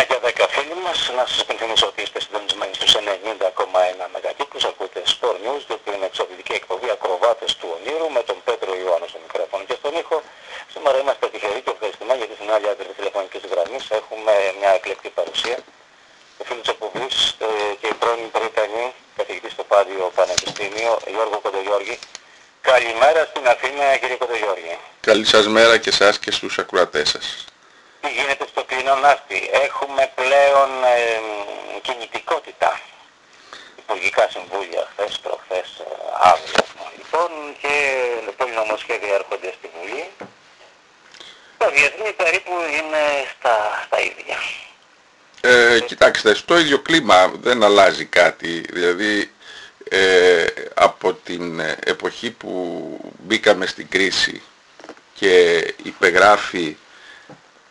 9 και 10 φίλοι μας, να σας υπενθυμίσω ότι είστε συντονισμένοι στους 90,1 μεγακύκλους, ακούτε Sport News, το οποίο είναι εξοπλική εκπομπή ακροβάτες του ονείρου, με τον Πέτρο Ιωάννου στο μικρόφωνο και στον ήχο. Σήμερα είμαστε τυχεροί και ευχαριστημένοι γιατί στην άλλη άκρη της τηλεφωνικής γραμμής έχουμε μια εκλεκτή παρουσία. Ο φίλος της εκπομπής ε, και η πρώην Βρετανή, καθηγητής στο Πάντιο Πανεπιστήμιο, Γιώργο Κοντογιώργη. Καλημέρα στην Αθήνα, κύριε Κοντογιώργη. Καλή σας μέρα και σας και στους ακροατές σας τι γίνεται στο κοινό ναύτη. Έχουμε πλέον ε, κινητικότητα. Υπουργικά συμβούλια χθες, προχθές, ε, αύριο. Λοιπόν και πολλοί νομοσχέδια έρχονται στη Βουλή. Το διεθνή περίπου είναι στα, στα ίδια. Ε, κοιτάξτε, στο ίδιο κλίμα δεν αλλάζει κάτι. Δηλαδή ε, από την εποχή που μπήκαμε στην κρίση και υπεγράφει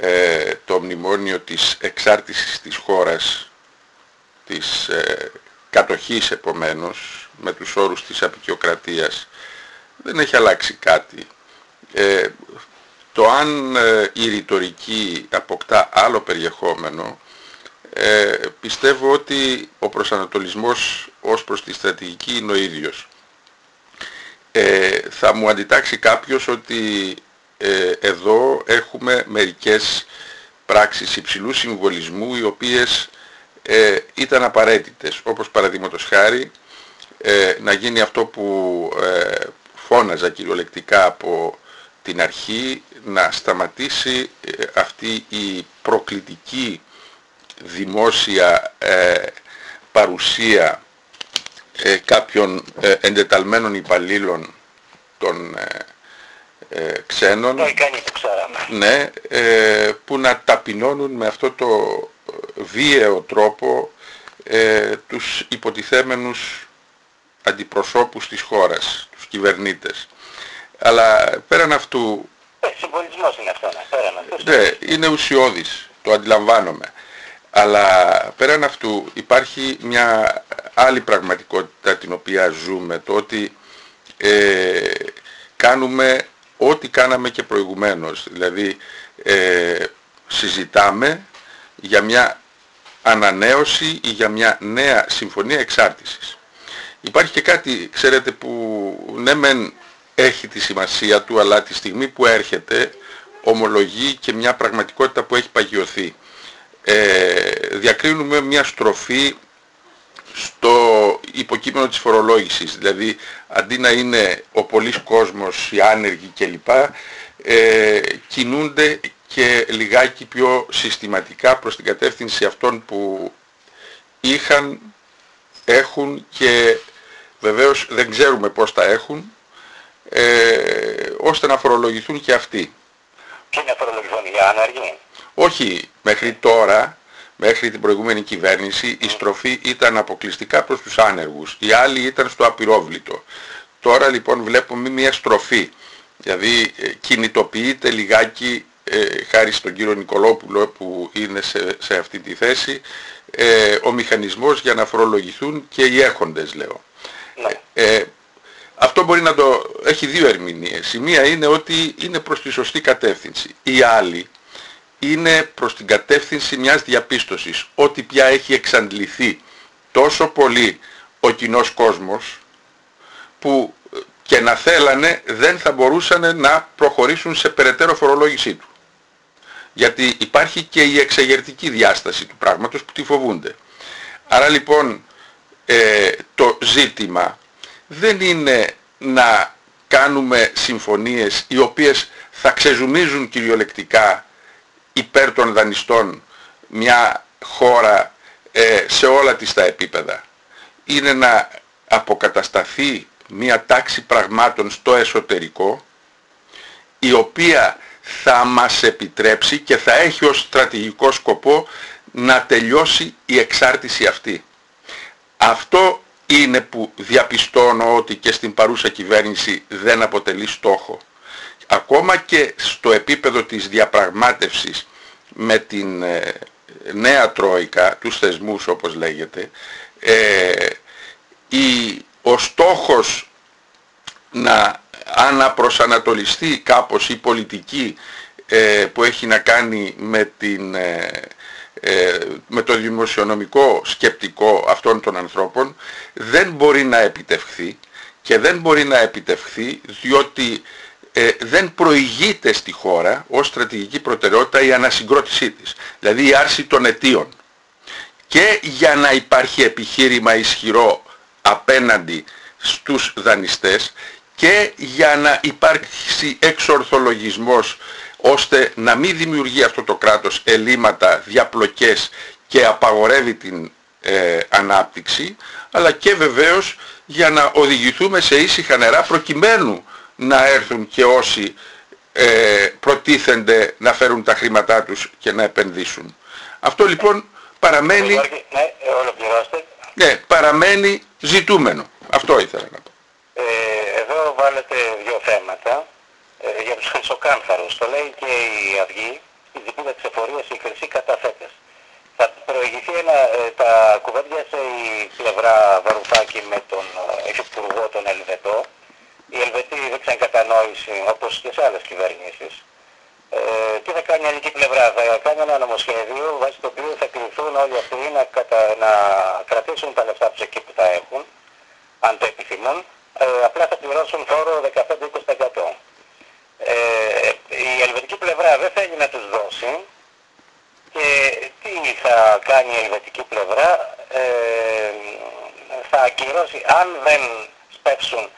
ε, το μνημόνιο της εξάρτησης της χώρας, της ε, κατοχής επομένως, με τους όρους της απεικιοκρατίας, δεν έχει αλλάξει κάτι. Ε, το αν ε, η ρητορική αποκτά άλλο περιεχόμενο, ε, πιστεύω ότι ο προσανατολισμός ως προς τη στρατηγική είναι ο ίδιος. θα μου αντιτάξει κάποιος ότι ε, εδώ έχουμε μερικές πράξεις υψηλού συμβολισμού οι οποίες ε, ήταν απαραίτητες. Όπως παραδείγματος χάρη ε, να γίνει αυτό που ε, φώναζα κυριολεκτικά από την αρχή να σταματήσει αυτή η προκλητική δημόσια παρουσία κάποιων εντεταλμένων υπαλλήλων των ε, ξένων ναι, ε, που να ταπεινώνουν με αυτό το βίαιο τρόπο ε, τους υποτιθέμενους αντιπροσώπους της χώρας, τους κυβερνήτες. Αλλά πέραν αυτού... Ε, συμβολισμός είναι αυτό, ναι, πέραν αυτού. Ναι, είναι ουσιώδης, το αντιλαμβάνομαι. Αλλά πέραν αυτού υπάρχει μια άλλη πραγματικότητα την οποία ζούμε, το ότι ε, κάνουμε ό,τι κάναμε και προηγουμένως. Δηλαδή ε, συζητάμε για μια ανανέωση ή για μια νέα συμφωνία εξάρτησης. Υπάρχει και κάτι, ξέρετε, που ναι μεν έχει τη σημασία του, αλλά τη στιγμή που έρχεται ομολογεί και μια πραγματικότητα που έχει παγιωθεί. Ε, διακρίνουμε μια στροφή στο υποκείμενο της φορολόγησης. Δηλαδή αντί να είναι ο πολλής κόσμος, οι άνεργοι κλπ. Ε, κινούνται και λιγάκι πιο συστηματικά προς την κατεύθυνση αυτών που είχαν, έχουν και βεβαίως δεν ξέρουμε πώς τα έχουν, ε, ώστε να φορολογηθούν και αυτοί. Ποιοι να φορολογηθούν, οι άνεργοι; Όχι, μέχρι τώρα μέχρι την προηγούμενη κυβέρνηση η στροφή ήταν αποκλειστικά προς τους άνεργους. Οι άλλοι ήταν στο απειρόβλητο. Τώρα λοιπόν βλέπουμε μια στροφή. Δηλαδή ε, κινητοποιείται λιγάκι ε, χάρη στον κύριο Νικολόπουλο που είναι σε, αυτή τη θέση ε, ο μηχανισμός για να φορολογηθούν και οι έχοντες λέω. Ναι. Ε, αυτό μπορεί να το έχει δύο ερμηνείες. Η μία είναι ότι είναι προς τη σωστή κατεύθυνση. Η άλλη είναι προς την κατεύθυνση μιας διαπίστωσης ότι πια έχει εξαντληθεί τόσο πολύ ο κοινός κόσμος που και να θέλανε δεν θα μπορούσαν να προχωρήσουν σε περαιτέρω φορολόγησή του. Γιατί υπάρχει και η εξεγερτική διάσταση του πράγματος που τη φοβούνται. Άρα λοιπόν ε, το ζήτημα δεν είναι να κάνουμε συμφωνίες οι οποίες θα ξεζουμίζουν κυριολεκτικά υπέρ των δανειστών μια χώρα ε, σε όλα τις τα επίπεδα. Είναι να αποκατασταθεί μια τάξη πραγμάτων στο εσωτερικό η οποία θα μας επιτρέψει και θα έχει ως στρατηγικό σκοπό να τελειώσει η εξάρτηση αυτή. Αυτό είναι που διαπιστώνω ότι και στην παρούσα κυβέρνηση δεν αποτελεί στόχο ακόμα και στο επίπεδο της διαπραγμάτευσης με την ε, νέα τρόικα, τους θεσμούς όπως λέγεται, ε, η, ο στόχος να αναπροσανατολιστεί κάπως η πολιτική ε, που έχει να κάνει με την ε, με το δημοσιονομικό σκεπτικό αυτών των ανθρώπων δεν μπορεί να επιτευχθεί και δεν μπορεί να επιτευχθεί διότι ε, δεν προηγείται στη χώρα ως στρατηγική προτεραιότητα η ανασυγκρότησή της. Δηλαδή η άρση των αιτίων. Και για να υπάρχει επιχείρημα ισχυρό απέναντι στους δανειστές και για να υπάρξει εξορθολογισμός ώστε να μην δημιουργεί αυτό το κράτος ελλείμματα, διαπλοκές και απαγορεύει την ε, ανάπτυξη αλλά και βεβαίως για να οδηγηθούμε σε ήσυχα νερά προκειμένου να έρθουν και όσοι ε, προτίθενται να φέρουν τα χρήματά τους και να επενδύσουν. Αυτό λοιπόν παραμένει... Ναι, ολοκληρώστε. Ναι, παραμένει ζητούμενο. Αυτό ήθελα να πω. Ε, εδώ βάλετε δύο θέματα ε, για τους χρυσοκάνθαρους. Το λέει και η Αυγή, η διπίδα της εφορίας, οι χρυσοί καταθέτες. Θα προηγηθεί ένα, ε, τα κουβέντιασε η πλευρά Βαρουφάκη με τον ε, Υφυπουργό τον Ελβετό. Οι Ελβετοί δείξαν κατανόηση όπως και σε άλλες κυβερνήσεις. Ε, τι θα κάνει η ελληνική πλευρά, θα κάνει ένα νομοσχέδιο βάσει το οποίο θα κληθούν όλοι αυτοί να, κατα, να κρατήσουν τα λεφτά τους εκεί που τα έχουν, αν το επιθυμούν, ε, απλά θα πληρώσουν φόρο 15-20%. Ε, η ελβετική πλευρά δεν θέλει να τους δώσει και τι θα κάνει η ελβετική πλευρά, ε, θα ακυρώσει, αν δεν σπεύσουν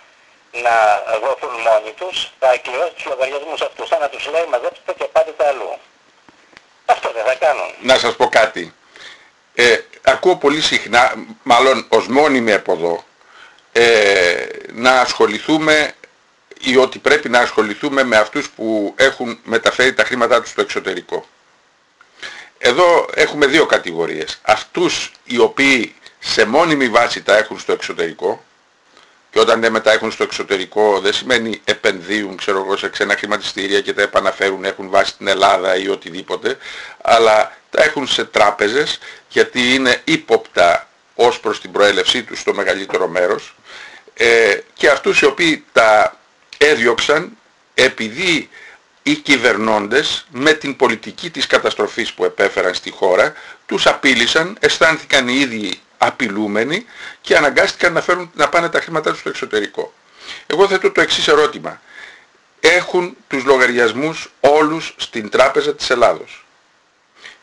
να δοθούν μόνοι τους, θα ακυρώσει τους λογαριασμούς αυτούς, σαν να τους λέει μαζέψτε και πάτε τα αλλού. Αυτό δεν θα κάνουν. Να σας πω κάτι. Ε, ακούω πολύ συχνά, μάλλον ως μόνιμη από εδώ, ε, να ασχοληθούμε ή ότι πρέπει να ασχοληθούμε με αυτούς που έχουν μεταφέρει τα χρήματά τους στο εξωτερικό. Εδώ έχουμε δύο κατηγορίες. Αυτούς οι οποίοι σε μόνιμη βάση τα έχουν στο εξωτερικό και όταν δεν τα έχουν στο εξωτερικό δεν σημαίνει επενδύουν ξέρω εγώ, σε ξένα χρηματιστήρια και τα επαναφέρουν, έχουν βάση στην Ελλάδα ή οτιδήποτε, αλλά τα έχουν σε τράπεζες γιατί είναι ύποπτα ως προς την προέλευσή τους στο μεγαλύτερο μέρος. Ε, και αυτούς οι οποίοι τα έδιωξαν επειδή οι κυβερνώντες με την πολιτική της καταστροφής που επέφεραν στη χώρα τους απείλησαν, αισθάνθηκαν οι ίδιοι απειλούμενοι και αναγκάστηκαν να, φέρουν, να πάνε τα χρήματά τους στο εξωτερικό. Εγώ θέτω το εξής ερώτημα. Έχουν τους λογαριασμούς όλους στην Τράπεζα της Ελλάδος;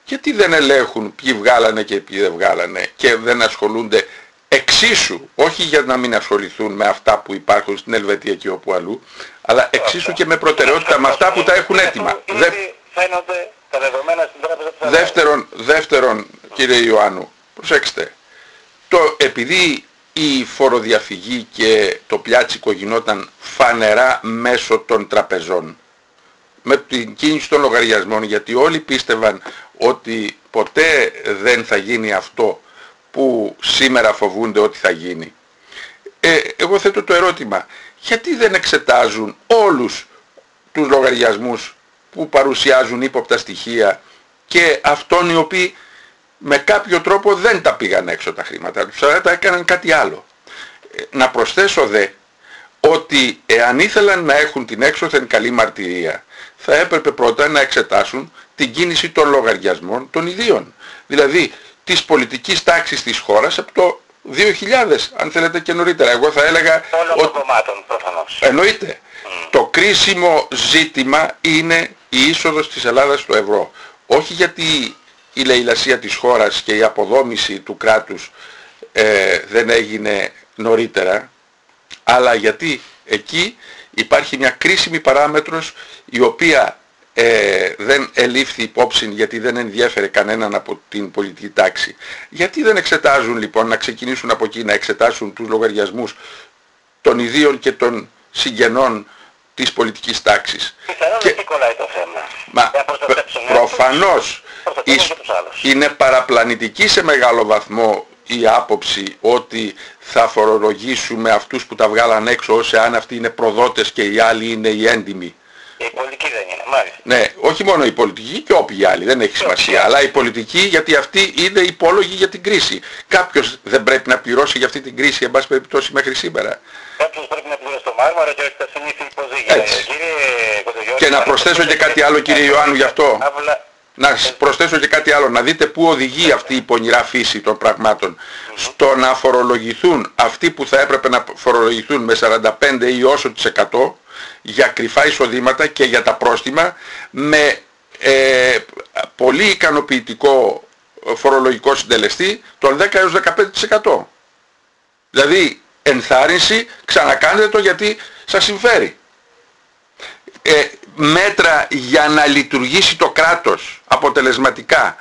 Γιατί δεν ελέγχουν ποιοι βγάλανε και ποιοι δεν βγάλανε και δεν ασχολούνται εξίσου, όχι για να μην ασχοληθούν με αυτά που υπάρχουν στην Ελβετία και όπου αλλού, αλλά εξίσου και με προτεραιότητα με αυτά που τα έχουν έτοιμα. Δεύτερον, δεύτερον, κύριε Ιωάννου, προσέξτε, το, επειδή η φοροδιαφυγή και το πιάτσικο γινόταν φανερά μέσω των τραπεζών, με την κίνηση των λογαριασμών, γιατί όλοι πίστευαν ότι ποτέ δεν θα γίνει αυτό που σήμερα φοβούνται ότι θα γίνει. Ε, εγώ θέτω το ερώτημα, γιατί δεν εξετάζουν όλους τους λογαριασμούς που παρουσιάζουν ύποπτα στοιχεία και αυτών οι οποίοι με κάποιο τρόπο δεν τα πήγαν έξω τα χρήματα τους, αλλά τα έκαναν κάτι άλλο. Ε, να προσθέσω δε ότι εάν ήθελαν να έχουν την έξωθεν καλή μαρτυρία, θα έπρεπε πρώτα να εξετάσουν την κίνηση των λογαριασμών των ιδίων. Δηλαδή, της πολιτικής τάξης της χώρας από το 2000, αν θέλετε και νωρίτερα. Εγώ θα έλεγα... Όλων των κομμάτων, προφανώς. Εννοείται. Το κρίσιμο ζήτημα είναι η είσοδος της Ελλάδας στο ευρώ. Όχι γιατί η λαιλασία της χώρας και η αποδόμηση του κράτους ε, δεν έγινε νωρίτερα, αλλά γιατί εκεί υπάρχει μια κρίσιμη παράμετρος η οποία ε, δεν ελήφθη υπόψη γιατί δεν ενδιέφερε κανέναν από την πολιτική τάξη. Γιατί δεν εξετάζουν λοιπόν να ξεκινήσουν από εκεί να εξετάσουν τους λογαριασμούς των ιδίων και των συγγενών της πολιτικής τάξης. Και... κολλάει το θέμα. Μα προφανώς είναι παραπλανητική σε μεγάλο βαθμό η άποψη ότι θα φορολογήσουμε αυτούς που τα βγάλαν έξω ως εάν αυτοί είναι προδότες και οι άλλοι είναι οι έντιμοι. Η πολιτική δεν είναι, μάλιστα. Ναι, όχι μόνο η πολιτική και όποιοι άλλοι, δεν έχει σημασία. Αλλά η πολιτική γιατί αυτή είναι υπόλογη για την κρίση. Κάποιος δεν πρέπει να πληρώσει για αυτή την κρίση, εν πάση περιπτώσει μέχρι σήμερα. Κάποιος πρέπει να πληρώσει το μάρμαρο και όχι τα συνήθεια υποζύγια. Έτσι. Και να προσθέσω και κάτι άλλο κύριε Ιωάννου γι' αυτό. να προσθέσω και κάτι άλλο, να δείτε πού οδηγεί αυτή η πονηρά φύση των πραγμάτων. Στο να φορολογηθούν αυτοί που θα έπρεπε να φορολογηθούν με 45 ή όσο της 100 για κρυφά εισοδήματα και για τα πρόστιμα με ε, πολύ ικανοποιητικό φορολογικό συντελεστή των 10 έως 15%. Δηλαδή ενθάρρυνση ξανακάνετε το γιατί σας συμφέρει. Ε, μέτρα για να λειτουργήσει το κράτος αποτελεσματικά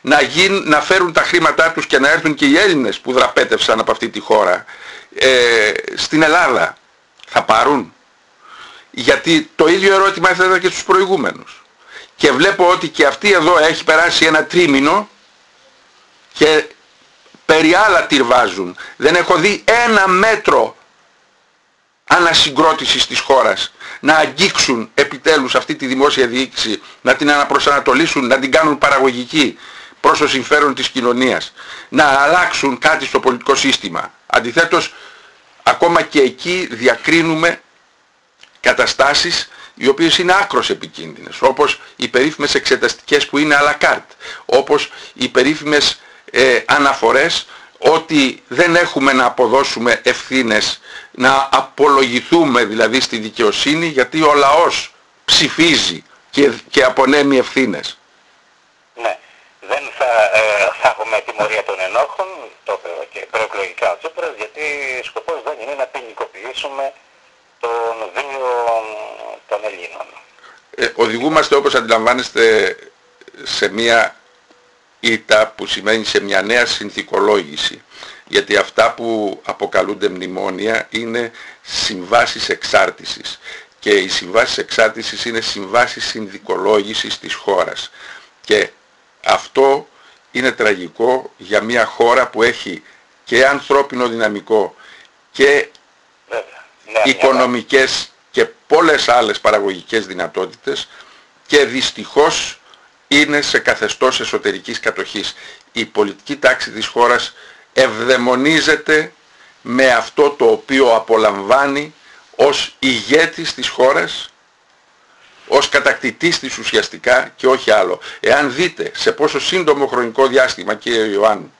να, γίν, να φέρουν τα χρήματά τους και να έρθουν και οι Έλληνες που δραπέτευσαν από αυτή τη χώρα ε, στην Ελλάδα θα πάρουν γιατί το ίδιο ερώτημα έθετα και στους προηγούμενους και βλέπω ότι και αυτή εδώ έχει περάσει ένα τρίμηνο και περί άλλα τυρβάζουν δεν έχω δει ένα μέτρο ανασυγκρότησης της χώρας να αγγίξουν επιτέλους αυτή τη δημόσια διοίκηση, να την αναπροσανατολίσουν, να την κάνουν παραγωγική προς το συμφέρον της κοινωνίας, να αλλάξουν κάτι στο πολιτικό σύστημα. Αντιθέτως, ακόμα και εκεί διακρίνουμε καταστάσεις οι οποίες είναι άκρος επικίνδυνες, όπως οι περίφημες εξεταστικές που είναι à la carte, όπως οι περίφημες ε, αναφορές ότι δεν έχουμε να αποδώσουμε ευθύνες, να απολογηθούμε δηλαδή στη δικαιοσύνη γιατί ο λαός ψηφίζει και, και απονέμει ευθύνες. Ναι, δεν θα, ε, θα έχουμε τιμωρία των ενόχων, το είπε και προεκλογικά ο Τσίπρας, γιατί σκοπός δεν είναι να ποινικοποιήσουμε τον βίο των Ελλήνων. Ε, οδηγούμαστε όπως αντιλαμβάνεστε σε μια ήττα που σημαίνει σε μια νέα συνθηκολόγηση. Γιατί αυτά που αποκαλούνται μνημόνια είναι συμβάσεις εξάρτησης. Και οι συμβάσεις εξάρτησης είναι συμβάσεις συνδικολόγησης της χώρας. Και αυτό είναι τραγικό για μια χώρα που έχει και ανθρώπινο δυναμικό και ναι, οικονομικές και πολλές άλλες παραγωγικές δυνατότητες και δυστυχώς είναι σε καθεστώς εσωτερικής κατοχής. Η πολιτική τάξη της χώρας ευδαιμονίζεται με αυτό το οποίο απολαμβάνει ως ηγέτης της χώρας, ως κατακτητής της ουσιαστικά και όχι άλλο. Εάν δείτε σε πόσο σύντομο χρονικό διάστημα κύριε Ιωάννου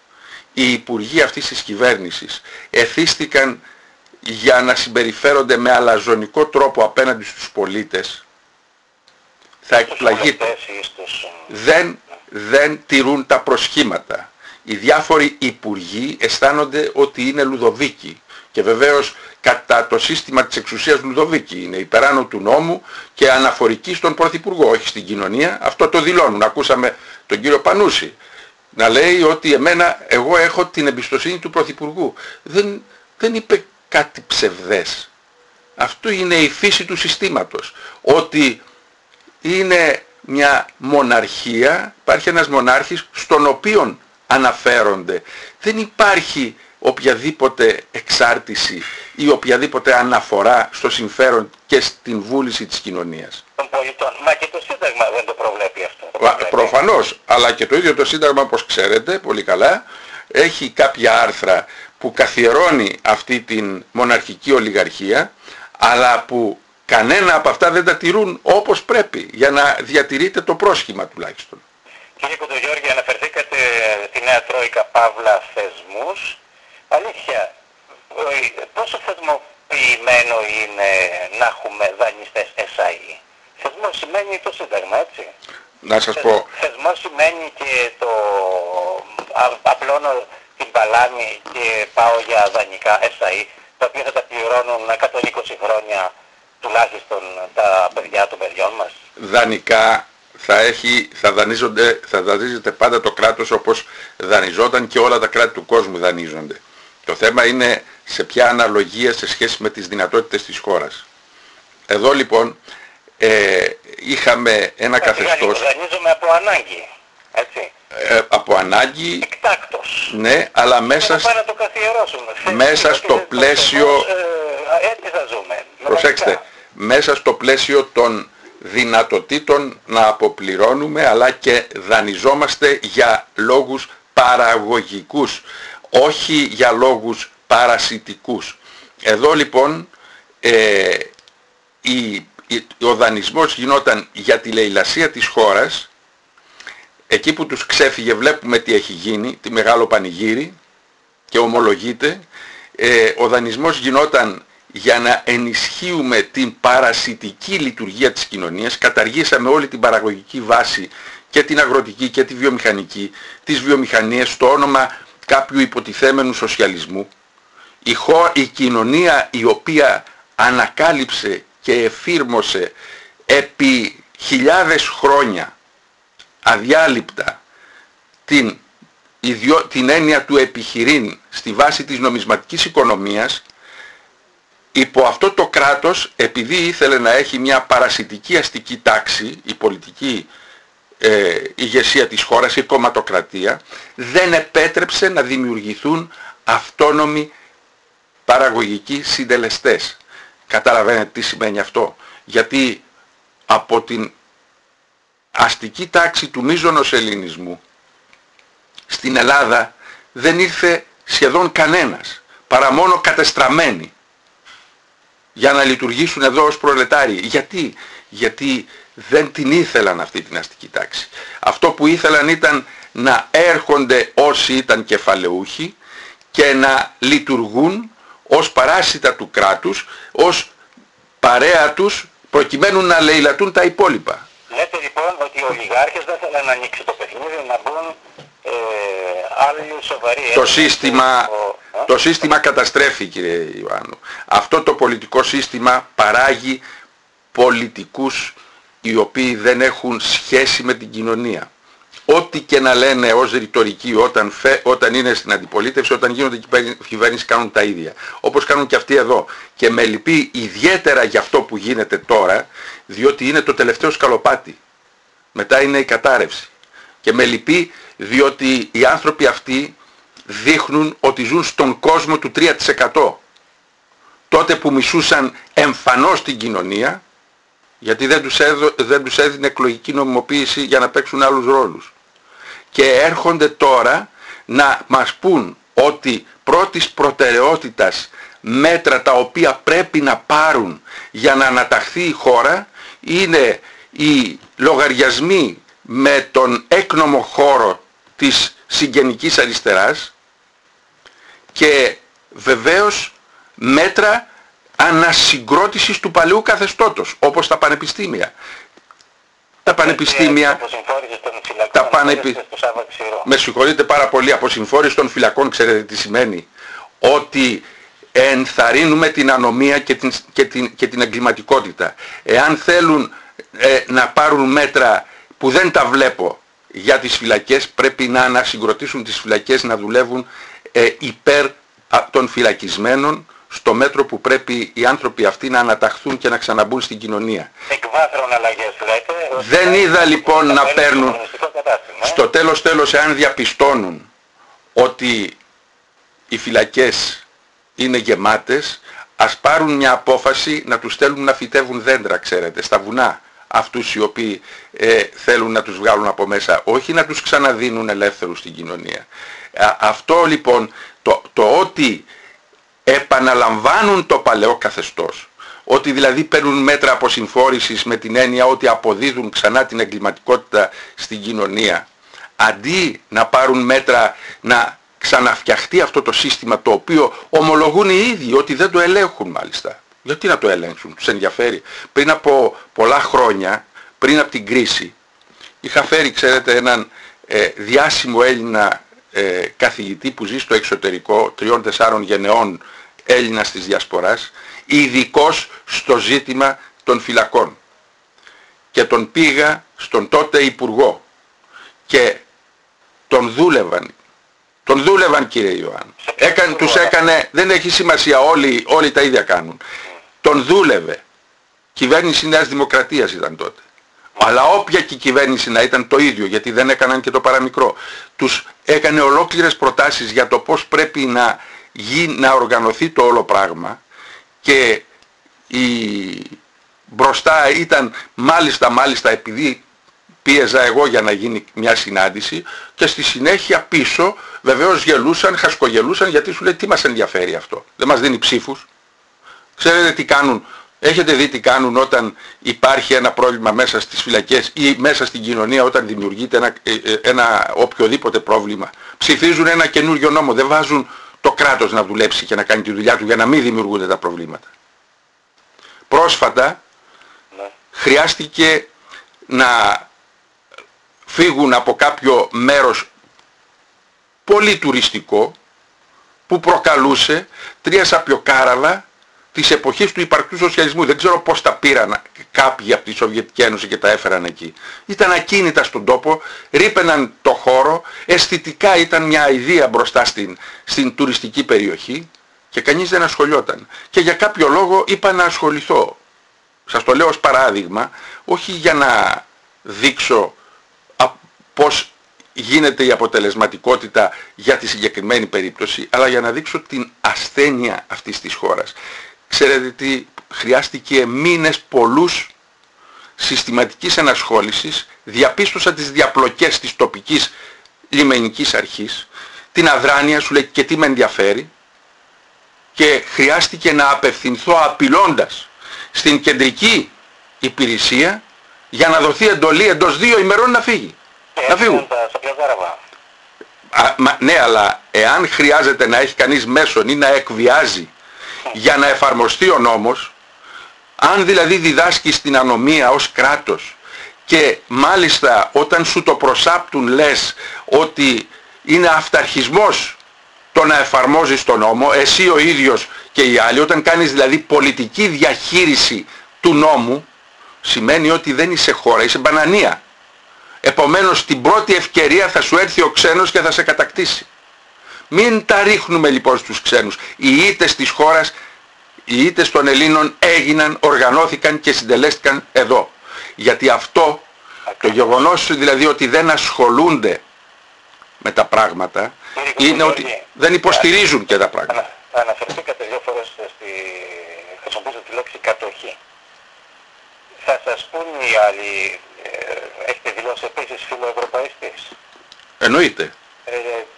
οι υπουργοί αυτής της κυβέρνησης εθίστηκαν για να συμπεριφέρονται με αλαζονικό τρόπο απέναντι στους πολίτες θα εκπλαγείτε. Ε, δεν, δεν τηρούν τα προσχήματα. Οι διάφοροι υπουργοί αισθάνονται ότι είναι Λουδοβίκοι. Και βεβαίως κατά το σύστημα της εξουσίας Λουδοβίκη είναι υπεράνω του νόμου και αναφορική στον Πρωθυπουργό, όχι στην κοινωνία. Αυτό το δηλώνουν. Ακούσαμε τον κύριο Πανούση να λέει ότι εμένα, εγώ έχω την εμπιστοσύνη του Πρωθυπουργού. Δεν, δεν είπε κάτι ψευδές. Αυτό είναι η φύση του συστήματος. Ότι είναι μια μοναρχία, υπάρχει ένας μονάρχης στον οποίον αναφέρονται. Δεν υπάρχει οποιαδήποτε εξάρτηση ή οποιαδήποτε αναφορά στο συμφέρον και στην βούληση της κοινωνίας. Των πολιτών. Μα και το Σύνταγμα δεν το προβλέπει αυτό. Το Προφανώς, αλλά και το ίδιο το Σύνταγμα όπως ξέρετε πολύ καλά έχει κάποια άρθρα που καθιερώνει αυτή την μοναρχική ολιγαρχία αλλά που Κανένα από αυτά δεν τα τηρούν όπως πρέπει για να διατηρείτε το πρόσχημα τουλάχιστον. Κύριε Κοντογιώργη, αναφερθήκατε στη Νέα Τρόικα Παύλα θεσμούς. Αλήθεια, πόσο θεσμοποιημένο είναι να έχουμε δανειστές SAE. Θεσμό σημαίνει το Σύνταγμα, έτσι; Να σας πω. Θεσμό σημαίνει και το απλώνω την παλάμη και πάω για δανεικά SAE, τα οποία θα τα πληρώνουν 120 χρόνια τουλάχιστον τα παιδιά των παιδιών μας. Δανεικά θα, έχει, θα, δανείζονται, θα δανείζεται πάντα το κράτος όπως δανειζόταν και όλα τα κράτη του κόσμου δανείζονται. Το θέμα είναι σε ποια αναλογία σε σχέση με τις δυνατότητες της χώρας. Εδώ λοιπόν ε, είχαμε ένα καθεστώς... Δανείζομαι από ανάγκη, έτσι. Ε, από ανάγκη... Εκτάκτος. Ναι, αλλά μέσα, το μέσα στο πλαίσιο... Ε, έτσι θα ζούμε. Προσέξτε, μέσα στο πλαίσιο των δυνατοτήτων να αποπληρώνουμε αλλά και δανειζόμαστε για λόγους παραγωγικούς, όχι για λόγους παρασιτικούς. Εδώ λοιπόν ε, η, ο δανεισμός γινόταν για τη λαιλασία της χώρας εκεί που τους ξέφυγε βλέπουμε τι έχει γίνει, τη μεγάλο πανηγύρι και ομολογείται, ε, ο δανεισμός γινόταν για να ενισχύουμε την παρασιτική λειτουργία της κοινωνίας, καταργήσαμε όλη την παραγωγική βάση και την αγροτική και τη βιομηχανική, τις βιομηχανίες στο όνομα κάποιου υποτιθέμενου σοσιαλισμού. Η, η κοινωνία η οποία ανακάλυψε και εφήρμοσε επί χιλιάδες χρόνια αδιάλειπτα την, την έννοια του επιχειρήν στη βάση της νομισματικής οικονομίας υπό αυτό το κράτος επειδή ήθελε να έχει μια παρασιτική αστική τάξη η πολιτική ε, ηγεσία της χώρας, η κομματοκρατία δεν επέτρεψε να δημιουργηθούν αυτόνομοι παραγωγικοί συντελεστές. Καταλαβαίνετε τι σημαίνει αυτό. Γιατί από την αστική τάξη του μίζωνος ελληνισμού στην Ελλάδα δεν ήρθε σχεδόν κανένας παρά μόνο κατεστραμμένοι για να λειτουργήσουν εδώ ως προλετάριοι. Γιατί, γιατί δεν την ήθελαν αυτή την αστική τάξη. Αυτό που ήθελαν ήταν να έρχονται όσοι ήταν κεφαλαιούχοι και να λειτουργούν ως παράσιτα του κράτους, ως παρέα τους προκειμένου να λαιλατούν τα υπόλοιπα. Λέτε λοιπόν ότι οι ολιγάρχες δεν θέλουν να ανοίξει το παιχνίδι, να μπουν ε, άλλοι σοβαροί. Το σύστημα, το σύστημα καταστρέφει κύριε Ιωάννου. Αυτό το πολιτικό σύστημα παράγει πολιτικούς οι οποίοι δεν έχουν σχέση με την κοινωνία. Ό,τι και να λένε ως ρητορική όταν, όταν είναι στην αντιπολίτευση, όταν γίνονται κυβέρνηση κάνουν τα ίδια. Όπως κάνουν και αυτοί εδώ. Και με λυπεί ιδιαίτερα για αυτό που γίνεται τώρα, διότι είναι το τελευταίο σκαλοπάτι. Μετά είναι η κατάρρευση. Και με λυπεί διότι οι άνθρωποι αυτοί δείχνουν ότι ζουν στον κόσμο του 3%. Τότε που μισούσαν εμφανώς την κοινωνία, γιατί δεν τους, έδω, δεν τους έδινε εκλογική νομιμοποίηση για να παίξουν άλλους ρόλους. Και έρχονται τώρα να μας πούν ότι πρώτης προτεραιότητας μέτρα τα οποία πρέπει να πάρουν για να αναταχθεί η χώρα είναι οι λογαριασμοί με τον έκνομο χώρο της συγγενικής αριστεράς και βεβαίως μέτρα ανασυγκρότησης του παλαιού καθεστώτος, όπως τα πανεπιστήμια. Τα πανεπιστήμια... Τα πανεπι... Με συγχωρείτε πάρα πολύ, αποσυμφόρηση των φυλακών ξέρετε τι σημαίνει. Ότι ενθαρρύνουμε την ανομία και την, και την, και την εγκληματικότητα. Εάν θέλουν ε, να πάρουν μέτρα που δεν τα βλέπω για τις φυλακές, πρέπει να ανασυγκροτήσουν τις φυλακές να δουλεύουν ε, υπέρ των φυλακισμένων στο μέτρο που πρέπει οι άνθρωποι αυτοί να αναταχθούν και να ξαναμπούν στην κοινωνία. Εκβάθρον αλλαγές λέτε. Δεν είδα λοιπόν να παίρνουν, ε; στο τέλος τέλος εάν διαπιστώνουν ότι οι φυλακές είναι γεμάτες, ας πάρουν μια απόφαση να τους στέλνουν να φυτεύουν δέντρα, ξέρετε, στα βουνά αυτούς οι οποίοι ε, θέλουν να τους βγάλουν από μέσα, όχι να τους ξαναδίνουν ελεύθερους στην κοινωνία. αυτό λοιπόν, το, το ότι επαναλαμβάνουν το παλαιό καθεστώς. Ότι δηλαδή παίρνουν μέτρα αποσυμφόρησης με την έννοια ότι αποδίδουν ξανά την εγκληματικότητα στην κοινωνία. Αντί να πάρουν μέτρα να ξαναφτιαχτεί αυτό το σύστημα το οποίο ομολογούν οι ίδιοι ότι δεν το ελέγχουν μάλιστα. Γιατί να το ελέγξουν, τους ενδιαφέρει. Πριν από πολλά χρόνια, πριν από την κρίση, είχα φέρει ξέρετε έναν ε, διάσημο Έλληνα ε, καθηγητή που ζει στο εξωτερικό, τριών-τεσσάρων γενεών Έλληνας της Διασποράς, ειδικός στο ζήτημα των φυλακών. Και τον πήγα στον τότε Υπουργό και τον δούλευαν. Τον δούλευαν κύριε Ιωάννη. Έκανε, τους έκανε, δεν έχει σημασία, όλοι, όλοι τα ίδια κάνουν. Τον δούλευε. Κυβέρνηση Νέας Δημοκρατίας ήταν τότε. Αλλά όποια και κυβέρνηση να ήταν το ίδιο, γιατί δεν έκαναν και το παραμικρό. Τους έκανε ολόκληρες προτάσεις για το πώς πρέπει να, γι, να οργανωθεί το όλο πράγμα και η μπροστά ήταν μάλιστα μάλιστα επειδή πίεζα εγώ για να γίνει μια συνάντηση και στη συνέχεια πίσω βεβαίως γελούσαν, χασκογελούσαν γιατί σου λέει τι μας ενδιαφέρει αυτό; Δεν μας δίνει ψήφους. Ξέρετε τι κάνουν; Έχετε δει τι κάνουν όταν υπάρχει ένα πρόβλημα μέσα στις φυλακές ή μέσα στην κοινωνία όταν δημιουργείται ένα, ε, ε, ένα οποιοδήποτε πρόβλημα; Ψηφίζουν ένα καινούριο νόμο, δεν βάζουν το κράτος να δουλέψει και να κάνει τη δουλειά του για να μην δημιουργούνται τα προβλήματα. Πρόσφατα ναι. χρειάστηκε να φύγουν από κάποιο μέρος πολύ τουριστικό που προκαλούσε τρία σαπιοκάραβα της εποχής του υπαρκτού σοσιαλισμού. Δεν ξέρω πώς τα πήραν κάποιοι από τη Σοβιετική Ένωση και τα έφεραν εκεί. Ήταν ακίνητα στον τόπο, ρίπαιναν το χώρο, αισθητικά ήταν μια ιδέα μπροστά στην, στην τουριστική περιοχή και κανείς δεν ασχολιόταν. Και για κάποιο λόγο είπα να ασχοληθώ. Σας το λέω ως παράδειγμα, όχι για να δείξω πώς γίνεται η αποτελεσματικότητα για τη συγκεκριμένη περίπτωση, αλλά για να δείξω την ασθένεια αυτής της χώρας. Ξέρετε τι χρειάστηκε μήνες πολλούς συστηματικής ενασχόλησης, διαπίστωσα τις διαπλοκές της τοπικής λιμενικής αρχής, την αδράνεια σου λέει και τι με ενδιαφέρει και χρειάστηκε να απευθυνθώ απειλώντας στην κεντρική υπηρεσία για να δοθεί εντολή εντός δύο ημερών να φύγει. Ε, να φύγουν. ναι, αλλά εάν χρειάζεται να έχει κανείς μέσον ή να εκβιάζει για να εφαρμοστεί ο νόμος, αν δηλαδή διδάσκεις την ανομία ως κράτος και μάλιστα όταν σου το προσάπτουν λες ότι είναι αυταρχισμός το να εφαρμόζεις τον νόμο, εσύ ο ίδιος και οι άλλοι, όταν κάνεις δηλαδή πολιτική διαχείριση του νόμου, σημαίνει ότι δεν είσαι χώρα, είσαι μπανανία. Επομένως την πρώτη ευκαιρία θα σου έρθει ο ξένος και θα σε κατακτήσει. Μην τα ρίχνουμε λοιπόν στους ξένους. Οι ήττες της χώρας, οι ήττες των Ελλήνων έγιναν, οργανώθηκαν και συντελέστηκαν εδώ. Γιατί αυτό, το γεγονός δηλαδή ότι δεν ασχολούνται με τα πράγματα, είναι ότι δεν υποστηρίζουν και τα πράγματα. Αναφερθήκατε δύο φορές στη... χρησιμοποιήσω τη λέξη κατοχή. Θα σας πούν οι άλλοι, ε, έχετε δηλώσει επίσης φιλοευρωπαϊστής; Εννοείται. Ε,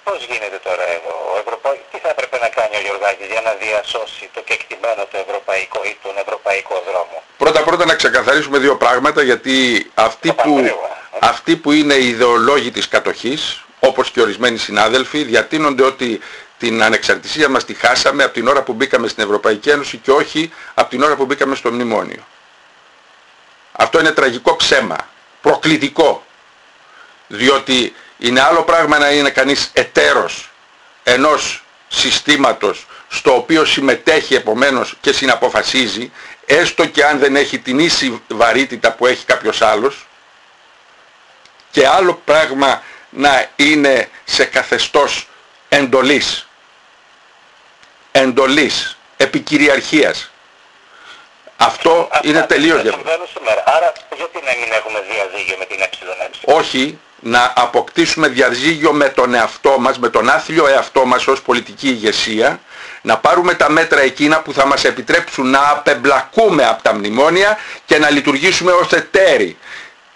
πώς γίνεται τώρα εδώ, ο Ευρωπα... τι θα έπρεπε να κάνει ο Γιωργάκης για να διασώσει το κεκτημένο το ευρωπαϊκό ή τον ευρωπαϊκό δρόμο; Πρώτα πρώτα να ξεκαθαρίσουμε δύο πράγματα γιατί αυτοί που, ε. αυτοί που είναι ιδεολόγοι της κατοχής, όπως και ορισμένοι συνάδελφοι, διατείνονται ότι την ανεξαρτησία μας τη χάσαμε από την ώρα που μπήκαμε στην Ευρωπαϊκή Ένωση και όχι από την ώρα που μπήκαμε στο μνημόνιο. Αυτό είναι τραγικό ψέμα, προκλητικό, διότι είναι άλλο πράγμα να είναι κανείς εταίρος ενός συστήματος στο οποίο συμμετέχει επομένως και συναποφασίζει, έστω και αν δεν έχει την ίση βαρύτητα που έχει κάποιος άλλος, και άλλο πράγμα να είναι σε καθεστώς εντολής, εντολής, επικυριαρχίας. Αυτό είναι τελείως διαφορετικό. Άρα γιατί να μην έχουμε διαζύγιο με την ΕΕ; Όχι, να αποκτήσουμε διαζύγιο με τον εαυτό μας, με τον άθλιο εαυτό μας ως πολιτική ηγεσία, να πάρουμε τα μέτρα εκείνα που θα μας επιτρέψουν να απεμπλακούμε από τα μνημόνια και να λειτουργήσουμε ως εταίροι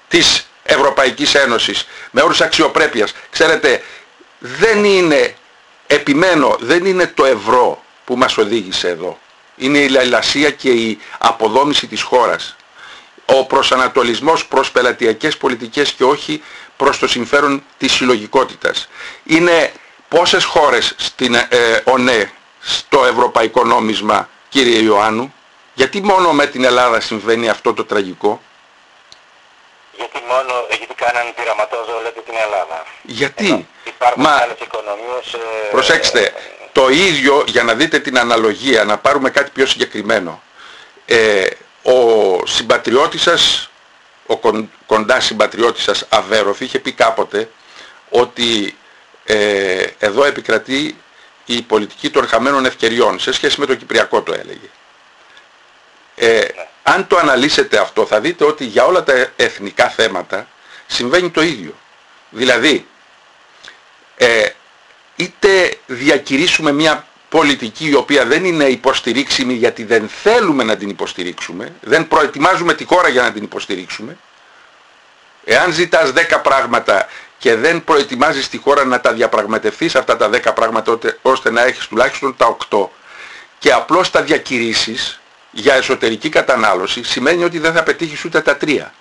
της Ευρωπαϊκής Ένωσης με όρους αξιοπρέπειας. Ξέρετε, δεν είναι, επιμένω, δεν είναι το ευρώ που μας οδήγησε εδώ. Είναι η λαϊλασία και η αποδόμηση της χώρας. Ο προσανατολισμός προς πελατειακές πολιτικές και όχι προς το συμφέρον της συλλογικότητας. Είναι πόσες χώρες στην ε, ΟΝΕ στο ευρωπαϊκό νόμισμα κύριε Ιωάννου, γιατί μόνο με την Ελλάδα συμβαίνει αυτό το τραγικό; Γιατί μόνο, γιατί κάνανε πειραματόζω λέτε την Ελλάδα. Γιατί; υπάρχουν Μα, άλλες οικονομίες... Ε, προσέξτε, το ίδιο για να δείτε την αναλογία, να πάρουμε κάτι πιο συγκεκριμένο. Ε, ο συμπατριώτης σας ο κοντά συμπατριώτης σας Αβέροφ είχε πει κάποτε ότι ε, εδώ επικρατεί η πολιτική των χαμένων ευκαιριών σε σχέση με το Κυπριακό το έλεγε. Ε, αν το αναλύσετε αυτό θα δείτε ότι για όλα τα εθνικά θέματα συμβαίνει το ίδιο. Δηλαδή, ε, είτε διακηρύσουμε μια πολιτική η οποία δεν είναι υποστηρίξιμη γιατί δεν θέλουμε να την υποστηρίξουμε, δεν προετοιμάζουμε τη χώρα για να την υποστηρίξουμε. Εάν ζητάς 10 πράγματα και δεν προετοιμάζεις τη χώρα να τα διαπραγματευτείς αυτά τα 10 πράγματα ώστε να έχεις τουλάχιστον τα 8 και απλώς τα διακηρύσεις, για εσωτερική κατανάλωση σημαίνει ότι δεν θα πετύχεις ούτε τα τρία.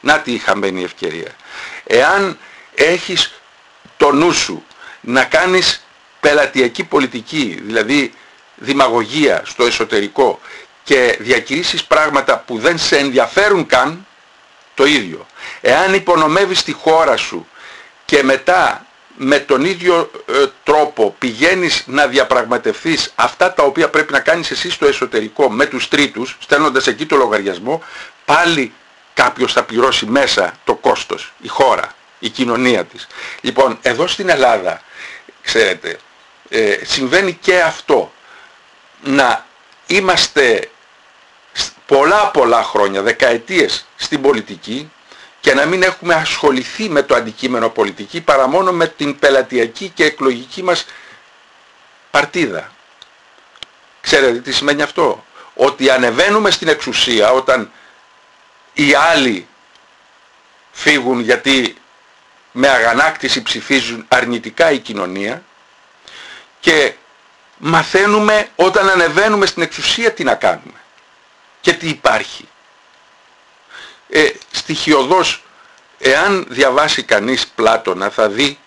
Να τη η χαμένη ευκαιρία. Εάν έχεις το νου σου να κάνεις πελατειακή πολιτική, δηλαδή δημαγωγία στο εσωτερικό και διακηρύσεις πράγματα που δεν σε ενδιαφέρουν καν, το ίδιο. Εάν υπονομεύεις τη χώρα σου και μετά με τον ίδιο ε, τρόπο πηγαίνεις να διαπραγματευθείς αυτά τα οποία πρέπει να κάνεις εσύ στο εσωτερικό με τους τρίτους, στέλνοντας εκεί το λογαριασμό, πάλι κάποιος θα πληρώσει μέσα το κόστος, η χώρα, η κοινωνία της. Λοιπόν, εδώ στην Ελλάδα, ξέρετε, ε, συμβαίνει και αυτό. Να είμαστε πολλά πολλά χρόνια, δεκαετίες στην πολιτική και να μην έχουμε ασχοληθεί με το αντικείμενο πολιτική παρά μόνο με την πελατειακή και εκλογική μας παρτίδα. Ξέρετε τι σημαίνει αυτό; Ότι ανεβαίνουμε στην εξουσία όταν οι άλλοι φύγουν γιατί με αγανάκτηση ψηφίζουν αρνητικά η κοινωνία και μαθαίνουμε όταν ανεβαίνουμε στην εξουσία τι να κάνουμε. Και τι υπάρχει. Ε, στοιχειοδός, εάν διαβάσει κανείς Πλάτωνα θα δει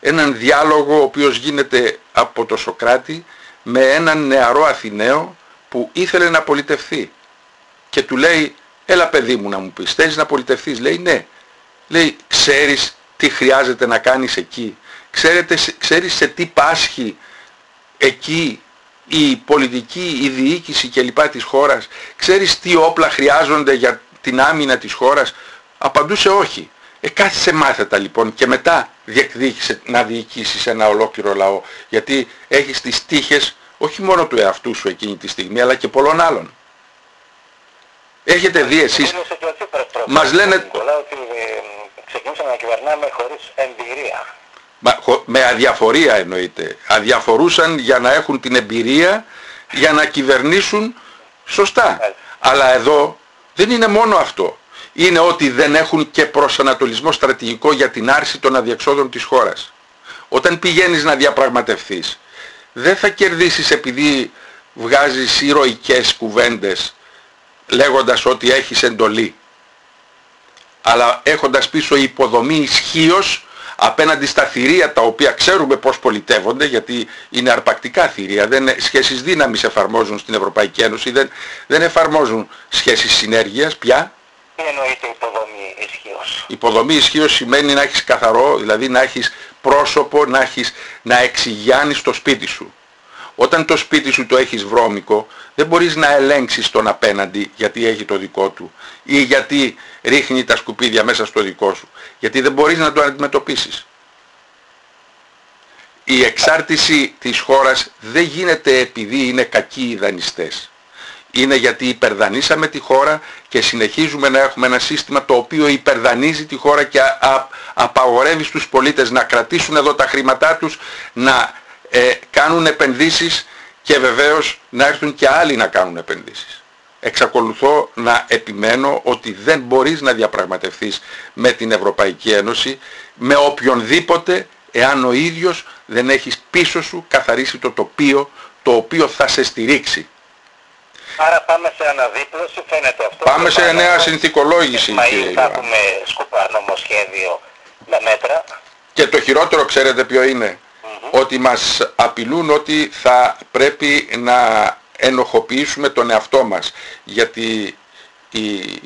έναν διάλογο ο οποίος γίνεται από το Σοκράτη με έναν νεαρό Αθηναίο που ήθελε να πολιτευθεί. Και του λέει έλα παιδί μου να μου πεις θέλεις να πολιτευθείς; Λέει ναι λέει ξέρεις τι χρειάζεται να κάνεις εκεί; Ξέρετε, ξέρεις σε τι πάσχει εκεί η πολιτική, η διοίκηση κλπ της χώρας ξέρεις τι όπλα χρειάζονται για την άμυνα της χώρας; Απαντούσε όχι. Ε κάθισε μάθετα λοιπόν και μετά διεκδίκησε να διοικήσεις ένα ολόκληρο λαό. Γιατί έχεις τις τύχες όχι μόνο του εαυτού σου εκείνη τη στιγμή αλλά και πολλών άλλων. Έχετε δει εσείς μας λένε ότι ε, ξεκινήσαμε να κυβερνάμε χωρίς εμπειρία με αδιαφορία εννοείται. Αδιαφορούσαν για να έχουν την εμπειρία για να κυβερνήσουν σωστά. Αλλά εδώ δεν είναι μόνο αυτό. Είναι ότι δεν έχουν και προσανατολισμό στρατηγικό για την άρση των αδιεξόδων της χώρας. Όταν πηγαίνεις να διαπραγματευθείς, δεν θα κερδίσεις επειδή βγάζεις ηρωικές κουβέντες λέγοντας ότι έχεις εντολή. Αλλά έχοντας πίσω υποδομή ισχύως απέναντι στα θηρία τα οποία ξέρουμε πώς πολιτεύονται γιατί είναι αρπακτικά θηρία, δεν, σχέσεις δύναμης εφαρμόζουν στην Ευρωπαϊκή Ένωση, δεν, δεν εφαρμόζουν σχέσεις συνέργειας πια. Τι εννοείται υποδομή ισχύως; Υποδομή ισχύως σημαίνει να έχεις καθαρό, δηλαδή να έχεις πρόσωπο, να, έχεις, να εξηγιάνεις το σπίτι σου. Όταν το σπίτι σου το έχεις βρώμικο, δεν μπορείς να ελέγξεις τον απέναντι γιατί έχει το δικό του ή γιατί ρίχνει τα σκουπίδια μέσα στο δικό σου. Γιατί δεν μπορείς να το αντιμετωπίσεις. Η εξάρτηση της χώρας δεν γίνεται επειδή είναι κακοί οι δανειστές. Είναι γιατί υπερδανήσαμε τη χώρα και συνεχίζουμε να έχουμε ένα σύστημα το οποίο υπερδανίζει τη χώρα και απαγορεύει στους πολίτες να κρατήσουν εδώ τα χρήματά τους, να ε, κάνουν επενδύσεις και βεβαίως να έρθουν και άλλοι να κάνουν επενδύσεις. Εξακολουθώ να επιμένω ότι δεν μπορείς να διαπραγματευτείς με την Ευρωπαϊκή Ένωση με οποιονδήποτε εάν ο ίδιος δεν έχεις πίσω σου καθαρίσει το τοπίο το οποίο θα σε στηρίξει. Άρα πάμε σε αναδίπλωση, φαίνεται αυτό. Πάμε σε νέα συνθηκολόγηση. Μαΐ θα έχουμε σκούπα νομοσχέδιο με μέτρα. Και το χειρότερο ξέρετε ποιο είναι; Ότι μας απειλούν ότι θα πρέπει να ενοχοποιήσουμε τον εαυτό μας. Γιατί οι,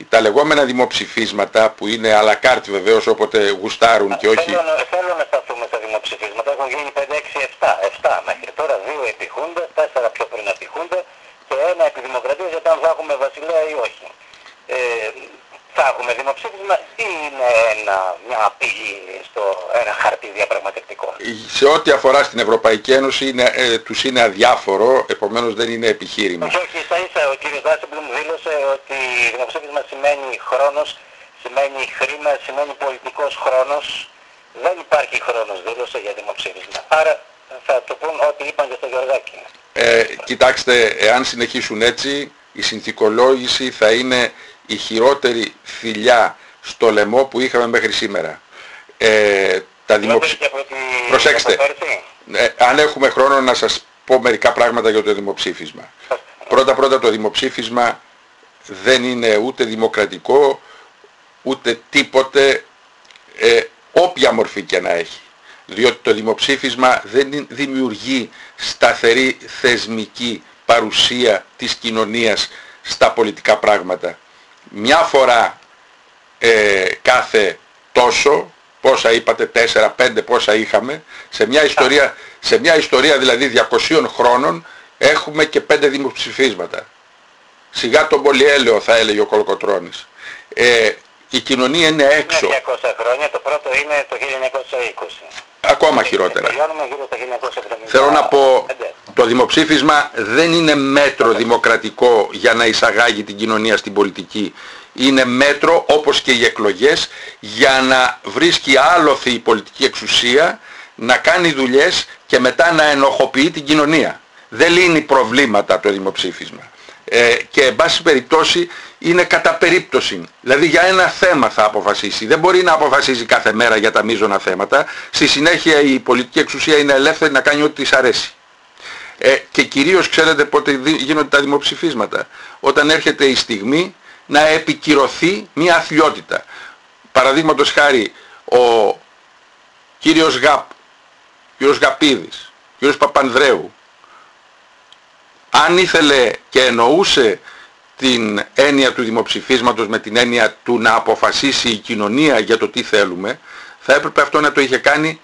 τα λεγόμενα δημοψηφίσματα που είναι à la carte βεβαίως όποτε γουστάρουν και όχι... Θέλω, θέλω να σταθούμε στα δημοψηφίσματα, έχουν γίνει 5, 6, 7, 7 μέχρι τώρα, 2 επιχούνται, 4 πιο πριν επιχούνται και ένα επί δημοκρατίας για το αν θα έχουμε βασιλέα ή όχι. Ε, θα έχουμε δημοψήφισμα ή είναι ένα, μια απειλή στο ένα χαρτί διαπραγματευτικό. Σε ό,τι αφορά στην Ευρωπαϊκή Ένωση είναι, ε, τους είναι αδιάφορο, επομένως δεν είναι επιχείρημα. Όχι, όχι, ίσα ίσα ο κ. Δάσεμπλουμ δήλωσε ότι δημοψήφισμα σημαίνει χρόνος, σημαίνει χρήμα, σημαίνει πολιτικός χρόνος. Δεν υπάρχει χρόνος δήλωσε για δημοψήφισμα. Άρα θα το πούν ό,τι είπαν και στο Γεωργάκη. Ε, κοιτάξτε, εάν συνεχίσουν έτσι, η συνθηκολόγηση θα είναι η χειρότερη θηλιά στο λαιμό που είχαμε μέχρι σήμερα. Ε, τα δημοψη... Προσέξτε, ε, αν έχουμε χρόνο να σας πω μερικά πράγματα για το δημοψήφισμα. Πρώτα πρώτα το δημοψήφισμα δεν είναι ούτε δημοκρατικό, ούτε τίποτε, ε, όποια μορφή και να έχει. Διότι το δημοψήφισμα δεν δημιουργεί σταθερή θεσμική παρουσία της κοινωνίας στα πολιτικά πράγματα. Μια φορά ε, κάθε τόσο, πόσα είπατε, 4-5 πόσα είχαμε, σε μια, ιστορία, σε μια ιστορία δηλαδή 200 χρόνων έχουμε και 5 δημοψηφίσματα. Σιγά τον πολυέλαιο θα έλεγε ο Κολοκοτρώνης. Ε, η κοινωνία είναι έξω. Είναι 200 χρόνια, το πρώτο είναι το 1920. Ακόμα χειρότερα. Θέλω να πω, το δημοψήφισμα δεν είναι μέτρο δημοκρατικό για να εισαγάγει την κοινωνία στην πολιτική. Είναι μέτρο, όπως και οι εκλογές, για να βρίσκει άλοθη η πολιτική εξουσία, να κάνει δουλειές και μετά να ενοχοποιεί την κοινωνία. Δεν λύνει προβλήματα το δημοψήφισμα. Ε, και εν πάση περιπτώσει είναι κατά περίπτωση. Δηλαδή για ένα θέμα θα αποφασίσει. Δεν μπορεί να αποφασίζει κάθε μέρα για τα μείζωνα θέματα. Στη συνέχεια η πολιτική εξουσία είναι ελεύθερη να κάνει ό,τι της αρέσει. Ε, και κυρίως ξέρετε πότε γίνονται τα δημοψηφίσματα. Όταν έρχεται η στιγμή να επικυρωθεί μια αθλειότητα. Παραδείγματος χάρη ο κύριος Γαπ, κύριος Γαπίδης, κύριος Παπανδρέου, αν ήθελε και εννοούσε την έννοια του δημοψηφίσματος με την έννοια του να αποφασίσει η κοινωνία για το τι θέλουμε, θα έπρεπε αυτό να το είχε κάνει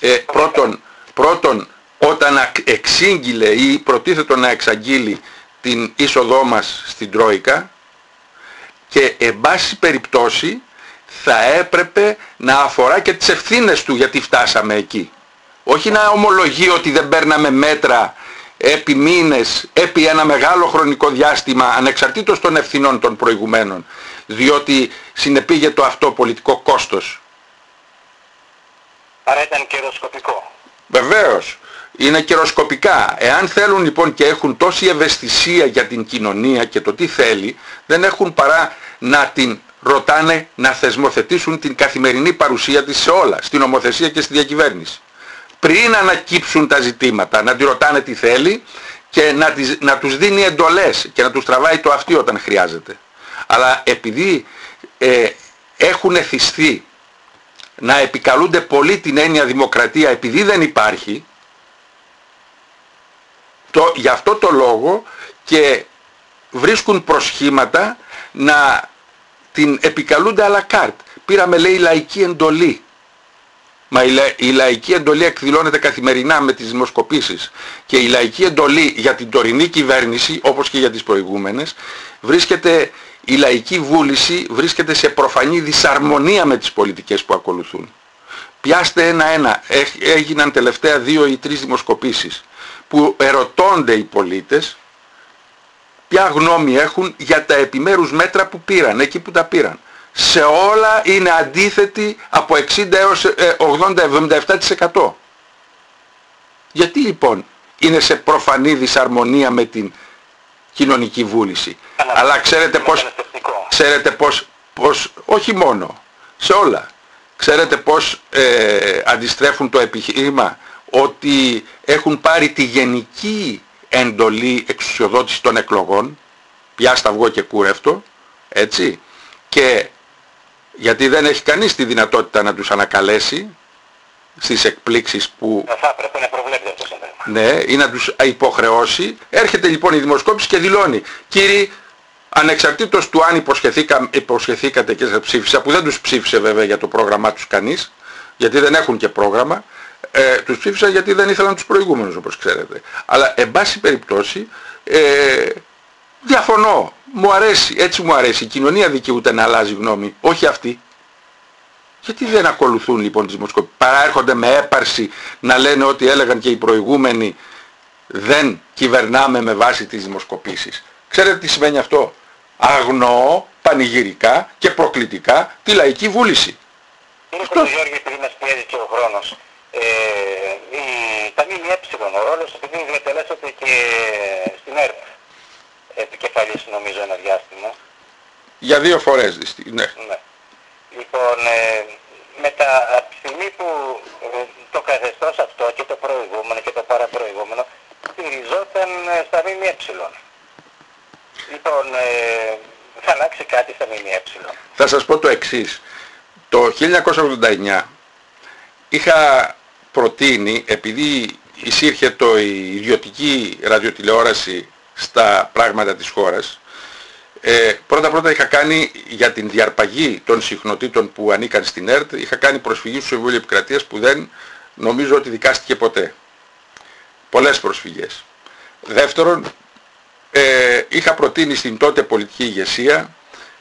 ε, πρώτον, πρώτον όταν εξήγηλε ή προτίθετο να εξαγγείλει την είσοδό μας στην Τρόικα και εν πάση περιπτώσει θα έπρεπε να αφορά και τις ευθύνες του γιατί φτάσαμε εκεί. Όχι να ομολογεί ότι δεν παίρναμε μέτρα επί μήνες, επί ένα μεγάλο χρονικό διάστημα ανεξαρτήτως των ευθυνών των προηγουμένων διότι συνεπήγε το αυτό πολιτικό κόστος. Άρα ήταν καιροσκοπικό. Βεβαίως. Είναι καιροσκοπικά. Εάν θέλουν λοιπόν και έχουν τόση ευαισθησία για την κοινωνία και το τι θέλει, δεν έχουν παρά να την ρωτάνε να θεσμοθετήσουν την καθημερινή παρουσία της σε όλα, στην ομοθεσία και στη διακυβέρνηση πριν ανακύψουν τα ζητήματα, να τη ρωτάνε τι θέλει και να, τις, να τους δίνει εντολές και να τους τραβάει το αυτί όταν χρειάζεται. Αλλά επειδή ε, έχουν εθιστεί να επικαλούνται πολύ την έννοια δημοκρατία επειδή δεν υπάρχει, το, γι' αυτό το λόγο και βρίσκουν προσχήματα να την επικαλούνται à la carte. Πήραμε λέει λαϊκή εντολή. Μα η, λαϊκή εντολή εκδηλώνεται καθημερινά με τις δημοσκοπήσεις και η λαϊκή εντολή για την τωρινή κυβέρνηση όπως και για τις προηγούμενες βρίσκεται, η λαϊκή βούληση βρίσκεται σε προφανή δυσαρμονία με τις πολιτικές που ακολουθούν. Πιάστε ένα-ένα, έγιναν τελευταία δύο ή τρεις δημοσκοπήσεις που ερωτώνται οι πολίτες ποια γνώμη έχουν για τα επιμέρους μέτρα που πήραν, εκεί που τα πήραν σε όλα είναι αντίθετη από 60 έως 80-77%. Ε, Γιατί λοιπόν είναι σε προφανή δυσαρμονία με την κοινωνική βούληση; Αλλά ξέρετε πώς, ξέρετε πώς, πώς, όχι μόνο, σε όλα. Ξέρετε πώς ε, αντιστρέφουν το επιχείρημα; Ότι έχουν πάρει τη γενική εντολή εξουσιοδότηση των εκλογών, πιάστα βγω και κούρευτο, έτσι, και γιατί δεν έχει κανείς τη δυνατότητα να τους ανακαλέσει στις εκπλήξεις που... Θα έπρεπε να προβλέπει αυτό το Ναι, ή να τους υποχρεώσει. Έρχεται λοιπόν η δημοσκόπηση και δηλώνει, κύριοι, ανεξαρτήτως του αν υποσχεθήκατε και σας ψήφισα, που δεν τους ψήφισε βέβαια για το πρόγραμμά τους κανείς, γιατί δεν έχουν και πρόγραμμα, ε, τους ψήφισα γιατί δεν ήθελαν τους προηγούμενους όπως ξέρετε. Αλλά εν πάση περιπτώσει ε, διαφωνώ μου αρέσει, έτσι μου αρέσει. Η κοινωνία δικαιούται να αλλάζει γνώμη, όχι αυτή. Γιατί δεν ακολουθούν λοιπόν τις δημοσκοπήσεις; Παρά έρχονται με έπαρση να λένε ότι έλεγαν και οι προηγούμενοι δεν κυβερνάμε με βάση τις δημοσκοπήσεις. Ξέρετε τι σημαίνει αυτό; Αγνοώ πανηγυρικά και προκλητικά τη λαϊκή βούληση. Είναι αυτό... Γιώργη επειδή μας πιέζει και ο χρόνος. Ε, η, τα ΜΜΕ ο ρόλος επειδή διατελέσσεται και στην ΕΡΠ επικεφαλής νομίζω ένα διάστημα. Για δύο φορές δυστυχώς, ναι. ναι. Λοιπόν, ε, με τα, από τη στιγμή που ε, το καθεστώς αυτό και το προηγούμενο και το παραπροηγούμενο στηριζόταν ε, στα ΜΜΕ. τουλάχιστον ε, θα αλλάξει κάτι στα ΜΜΕ. Θα σας πω το εξής. Το 1989 είχα προτείνει, επειδή εισήρχε το η ιδιωτική ραδιοτηλεόραση στα πράγματα της χώρας, ε, πρώτα πρώτα είχα κάνει για την διαρπαγή των συχνοτήτων που ανήκαν στην ΕΡΤ, είχα κάνει προσφυγή στο Συμβούλιο Επικρατείας που δεν νομίζω ότι δικάστηκε ποτέ. Πολλές προσφυγές. Δεύτερον, ε, είχα προτείνει στην τότε πολιτική ηγεσία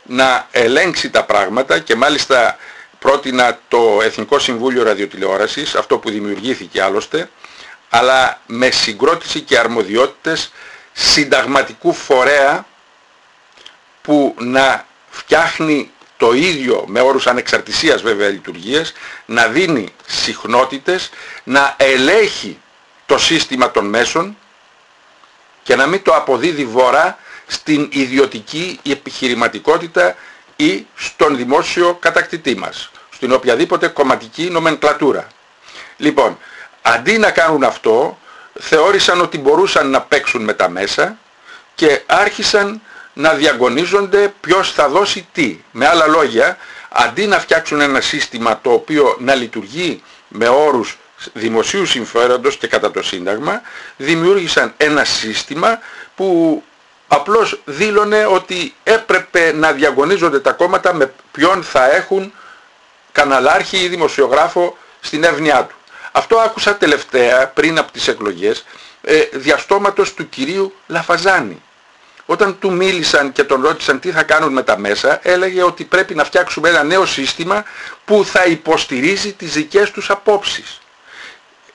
να ελέγξει τα πράγματα και μάλιστα πρότεινα το Εθνικό Συμβούλιο Ραδιοτηλεόρασης, αυτό που δημιουργήθηκε άλλωστε, αλλά με συγκρότηση και αρμοδιότητες συνταγματικού φορέα που να φτιάχνει το ίδιο με όρους ανεξαρτησίας βέβαια λειτουργίας, να δίνει συχνότητες, να ελέγχει το σύστημα των μέσων και να μην το αποδίδει βορρά στην ιδιωτική επιχειρηματικότητα ή στον δημόσιο κατακτητή μας, στην οποιαδήποτε κομματική νομενκλατούρα. Λοιπόν, αντί να κάνουν αυτό, θεώρησαν ότι μπορούσαν να παίξουν με τα μέσα και άρχισαν να διαγωνίζονται ποιος θα δώσει τι. Με άλλα λόγια, αντί να φτιάξουν ένα σύστημα το οποίο να λειτουργεί με όρους δημοσίου συμφέροντος και κατά το Σύνταγμα, δημιούργησαν ένα σύστημα που απλώς δήλωνε ότι έπρεπε να διαγωνίζονται τα κόμματα με ποιον θα έχουν καναλάρχη ή δημοσιογράφο στην εύνοιά του. Αυτό άκουσα τελευταία πριν από τις εκλογές ε, διαστόματος του κυρίου Λαφαζάνη. Όταν του μίλησαν και τον ρώτησαν τι θα κάνουν με τα μέσα, έλεγε ότι πρέπει να φτιάξουμε ένα νέο σύστημα που θα υποστηρίζει τις δικές τους απόψεις.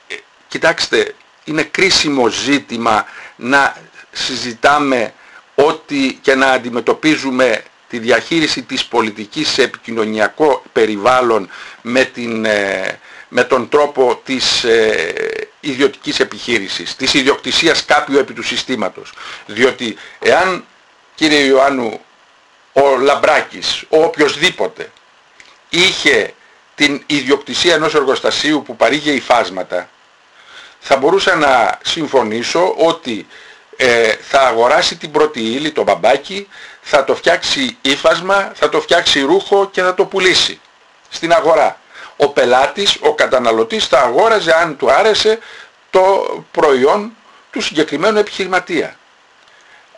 Ε, κοιτάξτε, είναι κρίσιμο ζήτημα να συζητάμε ότι και να αντιμετωπίζουμε τη διαχείριση της πολιτικής σε επικοινωνιακό περιβάλλον με, την, ε, με τον τρόπο της ε, ιδιωτικής επιχείρησης, της ιδιοκτησίας κάποιου επί του συστήματος. Διότι εάν κύριε Ιωάννου ο Λαμπράκης, ο οποιοδήποτε είχε την ιδιοκτησία ενός εργοστασίου που παρήγε υφάσματα, θα μπορούσα να συμφωνήσω ότι ε, θα αγοράσει την πρώτη ύλη, το μπαμπάκι, θα το φτιάξει ύφασμα, θα το φτιάξει ρούχο και θα το πουλήσει στην αγορά. Ο πελάτης, ο καταναλωτής θα αγόραζε αν του άρεσε το προϊόν του συγκεκριμένου επιχειρηματία.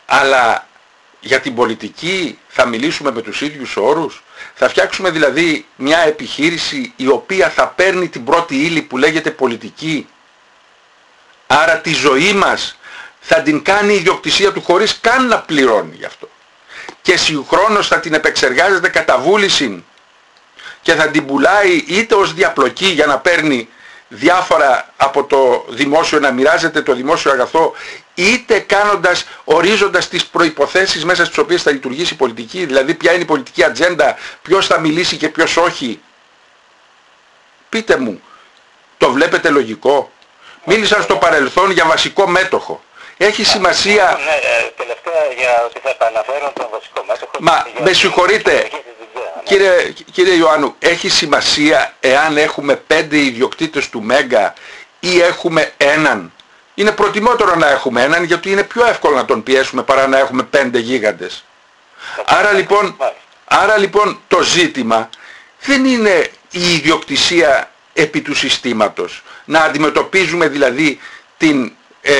Αλλά για την πολιτική θα μιλήσουμε με τους ίδιους όρους. Θα φτιάξουμε δηλαδή μια επιχείρηση η οποία θα παίρνει την πρώτη ύλη που λέγεται πολιτική. Άρα τη ζωή μας θα την κάνει η ιδιοκτησία του χωρίς καν να πληρώνει γι' αυτό. Και συγχρόνως θα την επεξεργάζεται κατά βούληση και θα την πουλάει είτε ως διαπλοκή για να παίρνει διάφορα από το δημόσιο, να μοιράζεται το δημόσιο αγαθό, είτε κάνοντας, ορίζοντας τις προϋποθέσεις μέσα στις οποίες θα λειτουργήσει η πολιτική, δηλαδή ποια είναι η πολιτική ατζέντα, ποιος θα μιλήσει και ποιος όχι. Πείτε μου, το βλέπετε λογικό; Μίλησαν στο παρελθόν για βασικό μέτοχο. Έχει σημασία... Ναι, ε, τελευταία για ότι θα επαναφέρω τον βασικό μέτοχο. Μα με συγχωρείτε, Κύριε, κύριε Ιωάννου, έχει σημασία εάν έχουμε πέντε ιδιοκτήτες του Μέγκα ή έχουμε έναν. Είναι προτιμότερο να έχουμε έναν γιατί είναι πιο εύκολο να τον πιέσουμε παρά να έχουμε πέντε γίγαντες. Άρα λοιπόν, άρα λοιπόν το ζήτημα δεν είναι η ιδιοκτησία επί του συστήματος. Να αντιμετωπίζουμε δηλαδή την ε,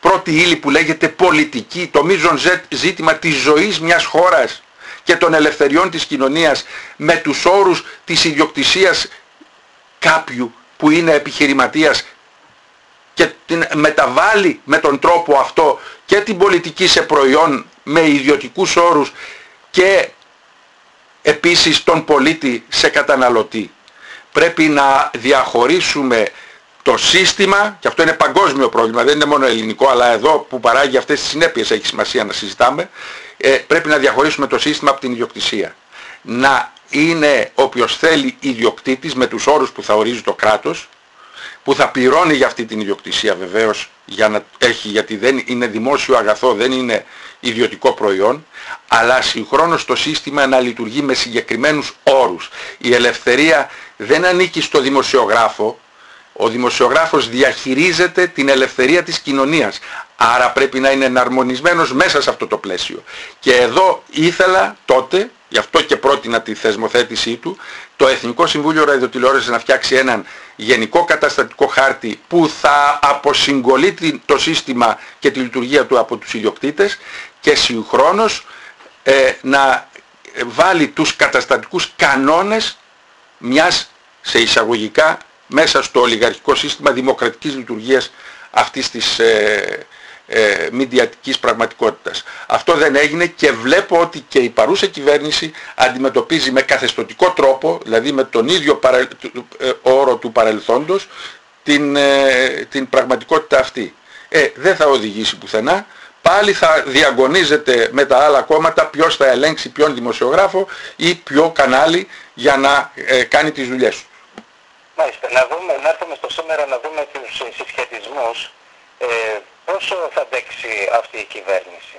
πρώτη ύλη που λέγεται πολιτική, το μείζον ζήτημα της ζωής μιας χώρας και των ελευθεριών της κοινωνίας με τους όρους της ιδιοκτησίας κάποιου που είναι επιχειρηματίας και την μεταβάλλει με τον τρόπο αυτό και την πολιτική σε προϊόν με ιδιωτικούς όρους και επίσης τον πολίτη σε καταναλωτή. Πρέπει να διαχωρίσουμε το σύστημα, και αυτό είναι παγκόσμιο πρόβλημα, δεν είναι μόνο ελληνικό, αλλά εδώ που παράγει αυτές τις συνέπειες έχει σημασία να συζητάμε, ε, πρέπει να διαχωρίσουμε το σύστημα από την ιδιοκτησία. Να είναι όποιος θέλει ιδιοκτήτης με τους όρους που θα ορίζει το κράτος, που θα πληρώνει για αυτή την ιδιοκτησία βεβαίως για να έχει, γιατί δεν είναι δημόσιο αγαθό, δεν είναι ιδιωτικό προϊόν, αλλά συγχρόνως το σύστημα να λειτουργεί με συγκεκριμένους όρους. Η ελευθερία δεν ανήκει στο δημοσιογράφο, Ο δημοσιογράφος διαχειρίζεται την ελευθερία της κοινωνίας. Άρα πρέπει να είναι εναρμονισμένος μέσα σε αυτό το πλαίσιο. Και εδώ ήθελα τότε, γι' αυτό και πρότεινα τη θεσμοθέτησή του, το Εθνικό Συμβούλιο Ραδιοτηλεόρασης να φτιάξει έναν γενικό καταστατικό χάρτη που θα αποσυγκολεί το σύστημα και τη λειτουργία του από τους ιδιοκτήτες και συγχρόνως ε, να βάλει τους καταστατικούς κανόνες μιας σε εισαγωγικά μέσα στο ολιγαρχικό σύστημα δημοκρατικής λειτουργίας αυτής της ε, ε, μηντιατικής πραγματικότητας. Αυτό δεν έγινε και βλέπω ότι και η παρούσα κυβέρνηση αντιμετωπίζει με καθεστωτικό τρόπο, δηλαδή με τον ίδιο ε, όρο του παρελθόντος, την, ε, την πραγματικότητα αυτή. Ε, δεν θα οδηγήσει πουθενά. Πάλι θα διαγωνίζεται με τα άλλα κόμματα ποιος θα ελέγξει ποιον δημοσιογράφο ή ποιο κανάλι για να κάνει τις δουλειές του. Μάλιστα. Να, δούμε, να έρθουμε στο σήμερα να δούμε τους συσχετισμούς. Ε, πόσο θα αντέξει αυτή η κυβέρνηση.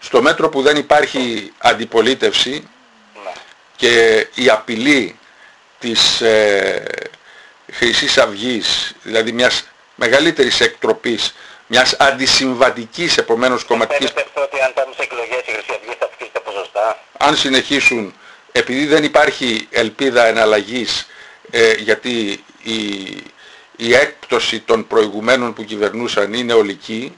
Στο μέτρο που δεν υπάρχει αντιπολίτευση ναι. και η απειλή της ε, Χρυσής Αυγής, δηλαδή μιας μεγαλύτερης εκτροπής, μιας αντισυμβατικής επομένως κομματικής... Φαίνεται ότι αν πάμε σε εκλογές η Χρυσή Αυγή θα αυξήσει τα ποσοστά. Αν συνεχίσουν, επειδή δεν υπάρχει ελπίδα εναλλαγής, ε, γιατί η η έκπτωση των προηγουμένων που κυβερνούσαν είναι ολική,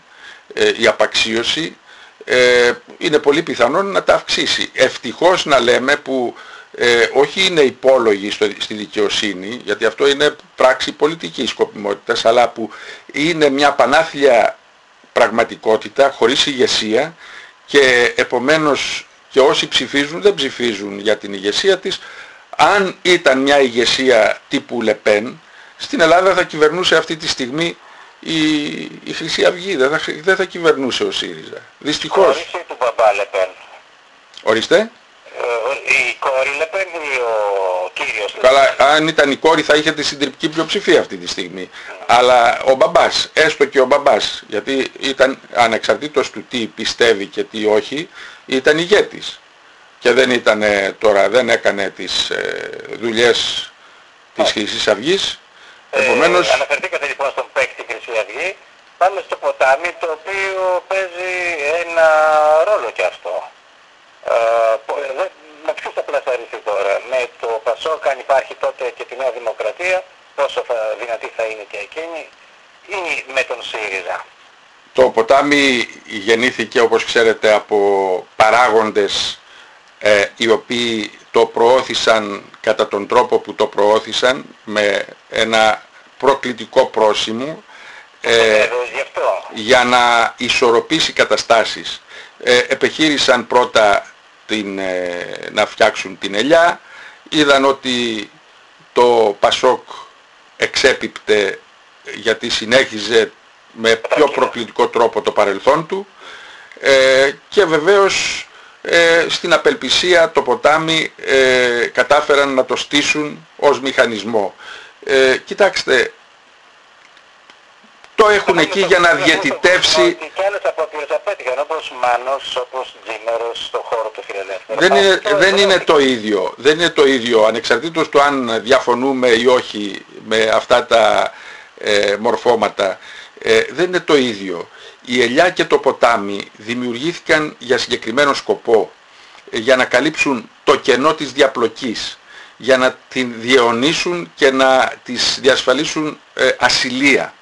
ε, η απαξίωση, ε, είναι πολύ πιθανόν να τα αυξήσει. Ευτυχώς να λέμε που ε, όχι είναι υπόλογοι στη δικαιοσύνη, γιατί αυτό είναι πράξη πολιτικής σκοπιμότητας, αλλά που είναι μια πανάθλια πραγματικότητα χωρίς ηγεσία και επομένως και όσοι ψηφίζουν δεν ψηφίζουν για την ηγεσία της. Αν ήταν μια ηγεσία τύπου Λεπέν, στην Ελλάδα θα κυβερνούσε αυτή τη στιγμή η, η Χρυσή Αυγή, δεν θα, δεν θα κυβερνούσε ο ΣΥΡΙΖΑ. Δυστυχώς. Ορίστε του μπαμπά Λεπέν. Ορίστε. Ε, η κόρη Λεπέν ή ο κύριος Καλά, αν ήταν η κόρη θα είχε τη συντριπτική πλειοψηφία αυτή τη στιγμή. Αλλά ο μπαμπάς, έστω και ο μπαμπάς, γιατί ήταν ανεξαρτήτως του τι πιστεύει και τι όχι, ήταν ηγέτης. Και δεν ήταν τώρα, δεν έκανε τις ε, δουλειές της Χρυσής Αυγής, Επομένως... Ε, αναφερθήκατε λοιπόν στον παίκτη Χρυσή Αυγή. Πάμε στο ποτάμι το οποίο παίζει ένα ρόλο και αυτό. Ε, με ποιους θα πλασαριστεί τώρα. Με το Πασόκ αν υπάρχει τότε και τη Νέα Δημοκρατία πόσο θα, δυνατή θα είναι και εκείνη ή με τον ΣΥΡΙΖΑ; Το ποτάμι γεννήθηκε όπως ξέρετε από παράγοντες ε, οι οποίοι το προώθησαν κατά τον τρόπο που το προώθησαν με ένα προκλητικό πρόσημο ε, για να ισορροπήσει καταστάσεις. Ε, επεχείρησαν πρώτα την, ε, να φτιάξουν την ελιά, είδαν ότι το Πασόκ εξέπιπτε γιατί συνέχιζε με πιο προκλητικό τρόπο το παρελθόν του. Ε, και βεβαίως ε, στην απελπισία το ποτάμι ε, κατάφεραν να το στήσουν ως μηχανισμό. Ε, κοιτάξτε, το έχουν εκεί για να διαιτητεύσει... Και άλλες απόπειρες απέτυχαν όπως Μάνος, όπως Τζίμερος στο χώρο του φιλελεύθερου. Δεν είναι, δεν είναι το ίδιο. Δεν είναι το ίδιο. Ανεξαρτήτως του αν διαφωνούμε ή όχι με αυτά τα ε, μορφώματα. Ε, δεν είναι το ίδιο. Η ελιά και το ποτάμι δημιουργήθηκαν για συγκεκριμένο σκοπό. Ε, για να καλύψουν το κενό της διαπλοκής για να την διαιωνίσουν και να τις διασφαλίσουν ε, ασυλία.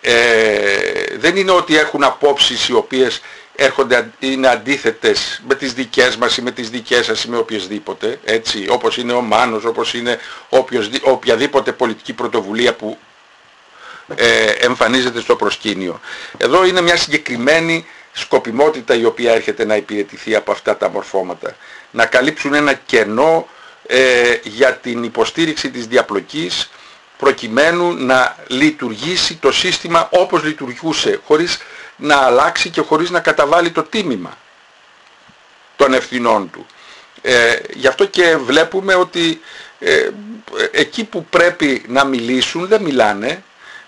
Ε, δεν είναι ότι έχουν απόψεις οι οποίες έρχονται, είναι αντίθετες με τις δικές μας ή με τις δικές σας ή με οποιασδήποτε, έτσι, όπως είναι ο Μάνος, όπως είναι οποιαδήποτε πολιτική πρωτοβουλία που ε, εμφανίζεται στο προσκήνιο. Εδώ είναι μια συγκεκριμένη σκοπιμότητα η οποία έρχεται να υπηρετηθεί από αυτά τα μορφώματα. Να καλύψουν ένα κενό ε, για την υποστήριξη της διαπλοκής προκειμένου να λειτουργήσει το σύστημα όπως λειτουργούσε χωρίς να αλλάξει και χωρίς να καταβάλει το τίμημα των ευθυνών του. Ε, γι' αυτό και βλέπουμε ότι ε, εκεί που πρέπει να μιλήσουν δεν μιλάνε,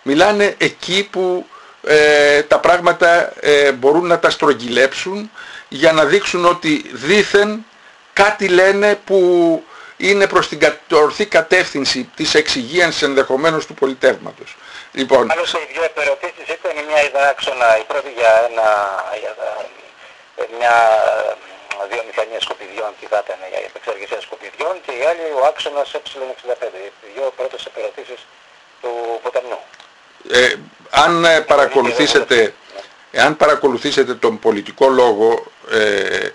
μιλάνε εκεί που ε, τα πράγματα ε, μπορούν να τα στρογγυλέψουν για να δείξουν ότι δήθεν κάτι λένε που είναι προς την ορθή κατεύθυνση της εξυγίανσης ενδεχομένως του πολιτεύματος. Λοιπόν... Άλλωστε οι δύο επερωτήσεις ήταν μια ιδάξονα, η πρώτη για, ένα, για μια βιομηχανία σκουπιδιών τι θα ήταν για επεξεργασία σκουπιδιών και η άλλη ο άξονας ε65, οι δύο πρώτες επερωτήσεις του ποταμιού. Ε, αν ε, παρακολουθήσετε, εάν παρακολουθήσετε τον πολιτικό λόγο ε,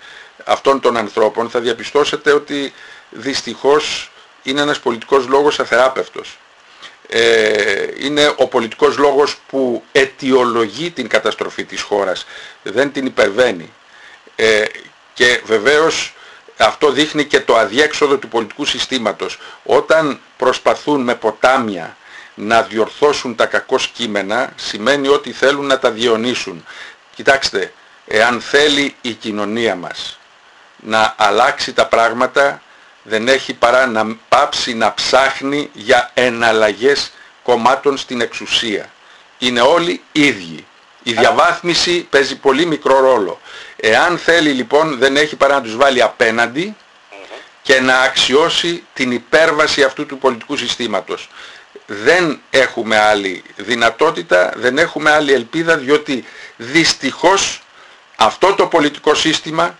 αυτών των ανθρώπων θα διαπιστώσετε ότι δυστυχώς είναι ένας πολιτικός λόγος αθεράπευτος. Ε, είναι ο πολιτικός λόγος που αιτιολογεί την καταστροφή της χώρας, δεν την υπερβαίνει. Ε, και βεβαίως αυτό δείχνει και το αδιέξοδο του πολιτικού συστήματος. Όταν προσπαθούν με ποτάμια να διορθώσουν τα κακό κείμενα, σημαίνει ότι θέλουν να τα διονύσουν. Κοιτάξτε, εάν θέλει η κοινωνία μας να αλλάξει τα πράγματα, δεν έχει παρά να πάψει να ψάχνει για εναλλαγές κομμάτων στην εξουσία. Είναι όλοι ίδιοι. Η διαβάθμιση παίζει πολύ μικρό ρόλο. Εάν θέλει λοιπόν δεν έχει παρά να τους βάλει απέναντι και να αξιώσει την υπέρβαση αυτού του πολιτικού συστήματος. Δεν έχουμε άλλη δυνατότητα, δεν έχουμε άλλη ελπίδα διότι δυστυχώς αυτό το πολιτικό σύστημα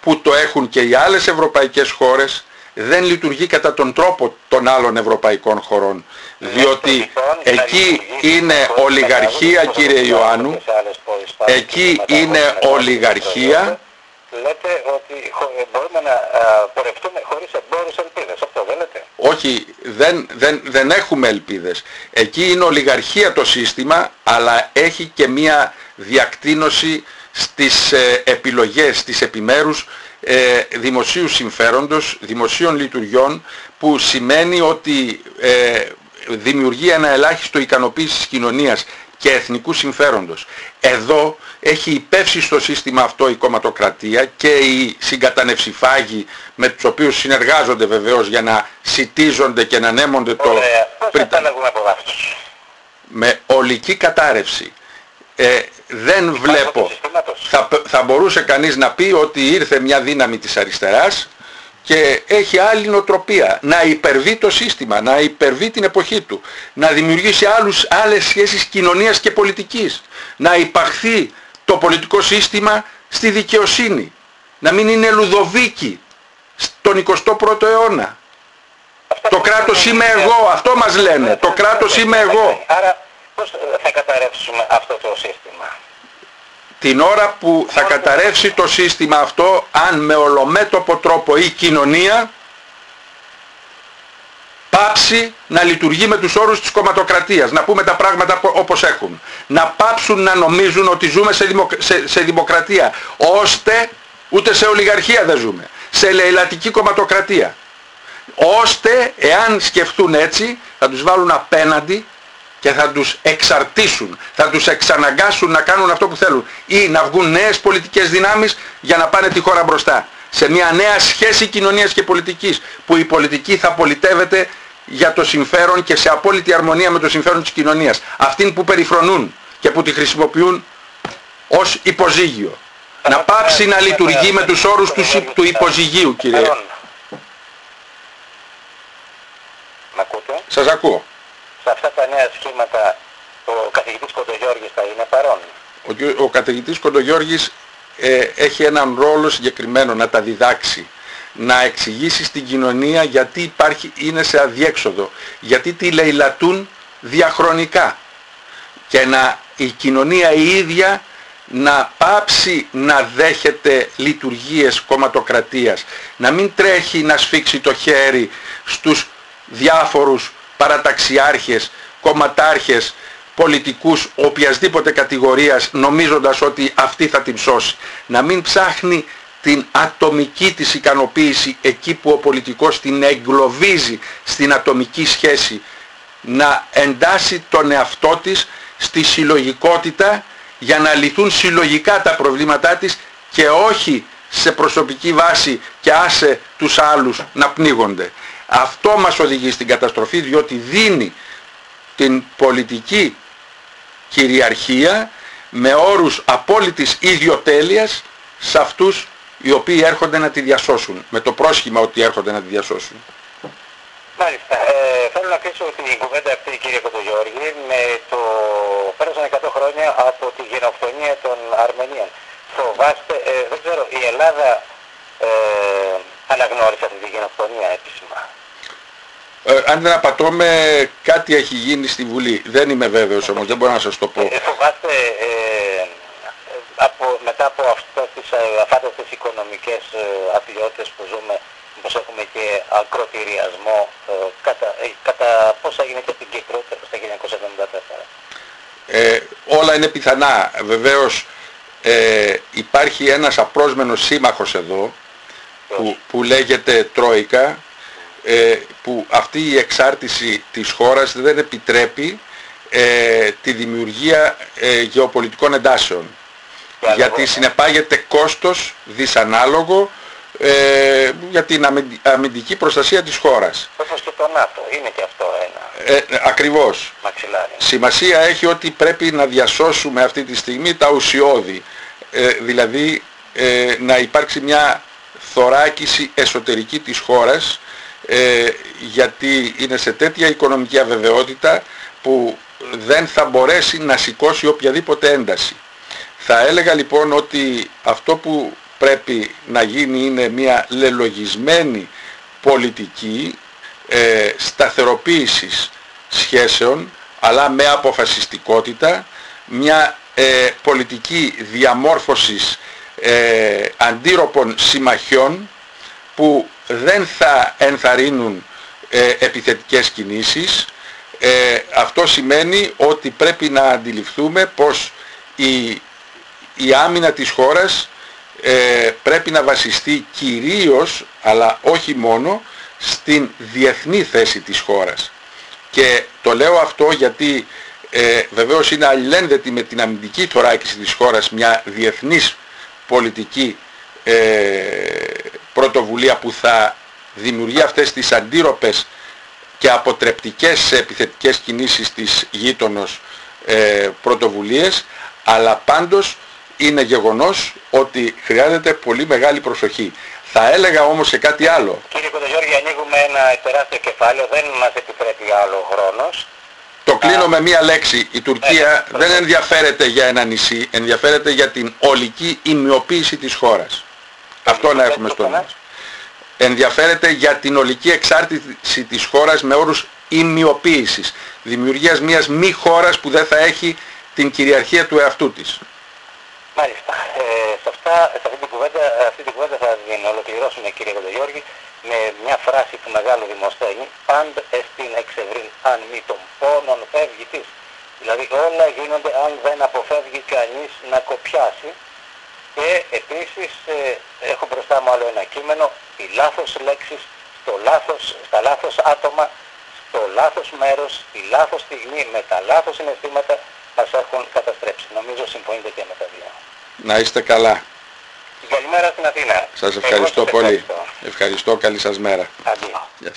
που το έχουν και οι άλλες ευρωπαϊκές χώρες δεν λειτουργεί κατά τον τρόπο των άλλων ευρωπαϊκών χωρών. Διότι λοιπόν, εκεί είναι ολιγαρχία κύριε Ιωάννου, εκεί είναι ολιγαρχία. Λέτε ότι μπορούμε να πορευτούμε χωρίς εμπόρους ελπίδες, αυτό δεν λέτε; Όχι, δεν, δεν, δεν έχουμε ελπίδες. Εκεί είναι ολιγαρχία το σύστημα, αλλά έχει και μία διακτίνωση στις ε, επιλογές, στις επιμέρους ε, δημοσίου συμφέροντος, δημοσίων λειτουργιών που σημαίνει ότι ε, δημιουργεί ένα ελάχιστο ικανοποίηση της κοινωνίας και εθνικού συμφέροντος. Εδώ έχει υπεύσει στο σύστημα αυτό η κομματοκρατία και οι συγκατανευσιφάγοι με τους οποίους συνεργάζονται βεβαίως για να σιτίζονται και να ανέμονται το... Ωραία. Πώς Με ολική κατάρρευση. Ε, δεν βλέπω. Θα, θα μπορούσε κανείς να πει ότι ήρθε μια δύναμη της αριστεράς και έχει άλλη νοοτροπία. Να υπερβεί το σύστημα, να υπερβεί την εποχή του, να δημιουργήσει άλλους, άλλες σχέσεις κοινωνίας και πολιτικής, να υπαχθεί το πολιτικό σύστημα στη δικαιοσύνη, να μην είναι λουδοβίκη στον 21ο αιώνα. το κράτος είμαι εγώ, αυτό μας λένε, το κράτος είμαι εγώ. Άρα πώς θα καταρρεύσουμε αυτό το σύστημα; Την ώρα που θα καταρρεύσει το σύστημα αυτό αν με ολομέτωπο τρόπο η κοινωνία πάψει να λειτουργεί με τους όρους της κομματοκρατίας, να πούμε τα πράγματα όπως έχουν. Να πάψουν να νομίζουν ότι ζούμε σε, σε, δημοκρατία, ώστε ούτε σε ολιγαρχία δεν ζούμε, σε λαιλατική κομματοκρατία. Ώστε, εάν σκεφτούν έτσι, θα τους βάλουν απέναντι και θα τους εξαρτήσουν, θα τους εξαναγκάσουν να κάνουν αυτό που θέλουν ή να βγουν νέες πολιτικές δυνάμεις για να πάνε τη χώρα μπροστά. Σε μια νέα σχέση κοινωνίας και πολιτικής που η πολιτική θα πολιτεύεται για το συμφέρον και σε απόλυτη αρμονία με το συμφέρον της κοινωνίας. Αυτήν που περιφρονούν και που τη χρησιμοποιούν ως υποζύγιο. Να πάψει να λειτουργεί με τους όρους του υποζυγίου κύριε. Σας ακούω σε αυτά τα νέα σχήματα ο καθηγητής Κοντογιώργης θα είναι παρόν; Ο, ο καθηγητής Κοντογιώργης ε, έχει έναν ρόλο συγκεκριμένο να τα διδάξει να εξηγήσει στην κοινωνία γιατί υπάρχει, είναι σε αδιέξοδο, γιατί τη λαιλατούν διαχρονικά. Και να η κοινωνία η ίδια να πάψει να δέχεται λειτουργίες κομματοκρατίας, να μην τρέχει να σφίξει το χέρι στους διάφορους παραταξιάρχες, κομματάρχες, πολιτικούς οποιασδήποτε κατηγορίας νομίζοντας ότι αυτή θα την σώσει. Να μην ψάχνει την ατομική της ικανοποίηση εκεί που ο πολιτικός την εγκλωβίζει στην ατομική σχέση να εντάσει τον εαυτό της στη συλλογικότητα για να λυθούν συλλογικά τα προβλήματά της και όχι σε προσωπική βάση και άσε τους άλλους να πνίγονται. Αυτό μας οδηγεί στην καταστροφή διότι δίνει την πολιτική κυριαρχία με όρους απόλυτης ιδιοτέλειας σε αυτούς οι οποίοι έρχονται να τη διασώσουν με το πρόσχημα ότι έρχονται να τη διασώσουν. Μάλιστα. Ε, θέλω να κλείσω την κουβέντα αυτή κύριε Κοντογιώργη με το πέρασαν 100 χρόνια από τη γενοκτονία των Αρμενίων. Φοβάστε, ε, δεν ξέρω, η Ελλάδα ε, αναγνώρισε αυτή τη γενοκτονία επίσημα. Ε, αν δεν απατώμε, κάτι έχει γίνει στη Βουλή. Δεν είμαι βέβαιος όμως, δεν μπορώ να σας το πω. Ε, φοβάστε, ε, από, μετά από αυτές τις αφάτατες οικονομικές απειλιότητες που ζούμε, πως έχουμε και ακροτηριασμό, κατά, κατά πώς έγινε και στην Κύπρο στα 1974. Ε, όλα είναι πιθανά. Βεβαίως ε, υπάρχει ένας απρόσμενος σύμμαχος εδώ που, που λέγεται Τρόικα ε, που αυτή η εξάρτηση της χώρας δεν επιτρέπει ε, τη δημιουργία ε, γεωπολιτικών εντάσεων. Γιατί συνεπάγεται κόστος δυσανάλογο ε, για την αμυντική προστασία της χώρας. Όπως και το ΝΑΤΟ, είναι και αυτό ένα. Ε, ακριβώς. Σημασία έχει ότι πρέπει να διασώσουμε αυτή τη στιγμή τα ουσιώδη. Ε, δηλαδή ε, να υπάρξει μια θωράκιση εσωτερική της χώρας ε, γιατί είναι σε τέτοια οικονομική αβεβαιότητα που δεν θα μπορέσει να σηκώσει οποιαδήποτε ένταση. Θα έλεγα λοιπόν ότι αυτό που πρέπει να γίνει είναι μια λελογισμένη πολιτική ε, σταθεροποίησης σχέσεων αλλά με αποφασιστικότητα μια ε, πολιτική διαμόρφωσης ε, αντίρροπων συμμαχιών που δεν θα ενθαρρύνουν ε, επιθετικές κινήσεις. Ε, αυτό σημαίνει ότι πρέπει να αντιληφθούμε πως η, η άμυνα της χώρας ε, πρέπει να βασιστεί κυρίως, αλλά όχι μόνο, στην διεθνή θέση της χώρας. Και το λέω αυτό γιατί ε, βεβαίως είναι αλληλένδετη με την αμυντική θωράκιση της χώρας μια διεθνής πολιτική πρωτοβουλία που θα δημιουργεί αυτές τις αντίρροπες και αποτρεπτικές σε επιθετικές κινήσεις της γείτονος ε, πρωτοβουλίες, αλλά πάντως είναι γεγονός ότι χρειάζεται πολύ μεγάλη προσοχή. Θα έλεγα όμως σε κάτι άλλο. Κύριε Κοντογιώργη, ανοίγουμε ένα τεράστιο κεφάλαιο, δεν μας επιτρέπει άλλο χρόνος. Το κλείνω με μία λέξη. Η Τουρκία δεν ενδιαφέρεται για ένα νησί, ενδιαφέρεται για την ολική ημιοποίηση της χώρας. Αυτό να έχουμε στο νου. Ενδιαφέρεται για την ολική εξάρτηση της χώρας με όρους ημιοποίησης. Δημιουργίας μιας μη χώρας που δεν θα έχει την κυριαρχία του εαυτού της. Μάλιστα. Ε, σε, αυτά, σε αυτή την κουβέντα, αυτή την κουβέντα θα την ολοκληρώσουμε κύριε Κοντογιώργη με μια φράση του μεγάλου δημοσθένη «Πάντ εστίν εξευρύν αν μη των πόνων φεύγει της». Δηλαδή όλα γίνονται αν δεν αποφεύγει κανείς να κοπιάσει και επίσης ε, έχω μπροστά μου άλλο ένα κείμενο οι λάθος λέξεις στο λάθος, στα λάθος άτομα στο λάθος μέρος, στη λάθος στιγμή με τα λάθος συναισθήματα μας έχουν καταστρέψει. Νομίζω συμφωνείτε και με τα δύο. Να είστε καλά. Καλημέρα στην Αθήνα. Σας ευχαριστώ πολύ. Ευχαριστώ. ευχαριστώ. Καλή σας μέρα. Αντί.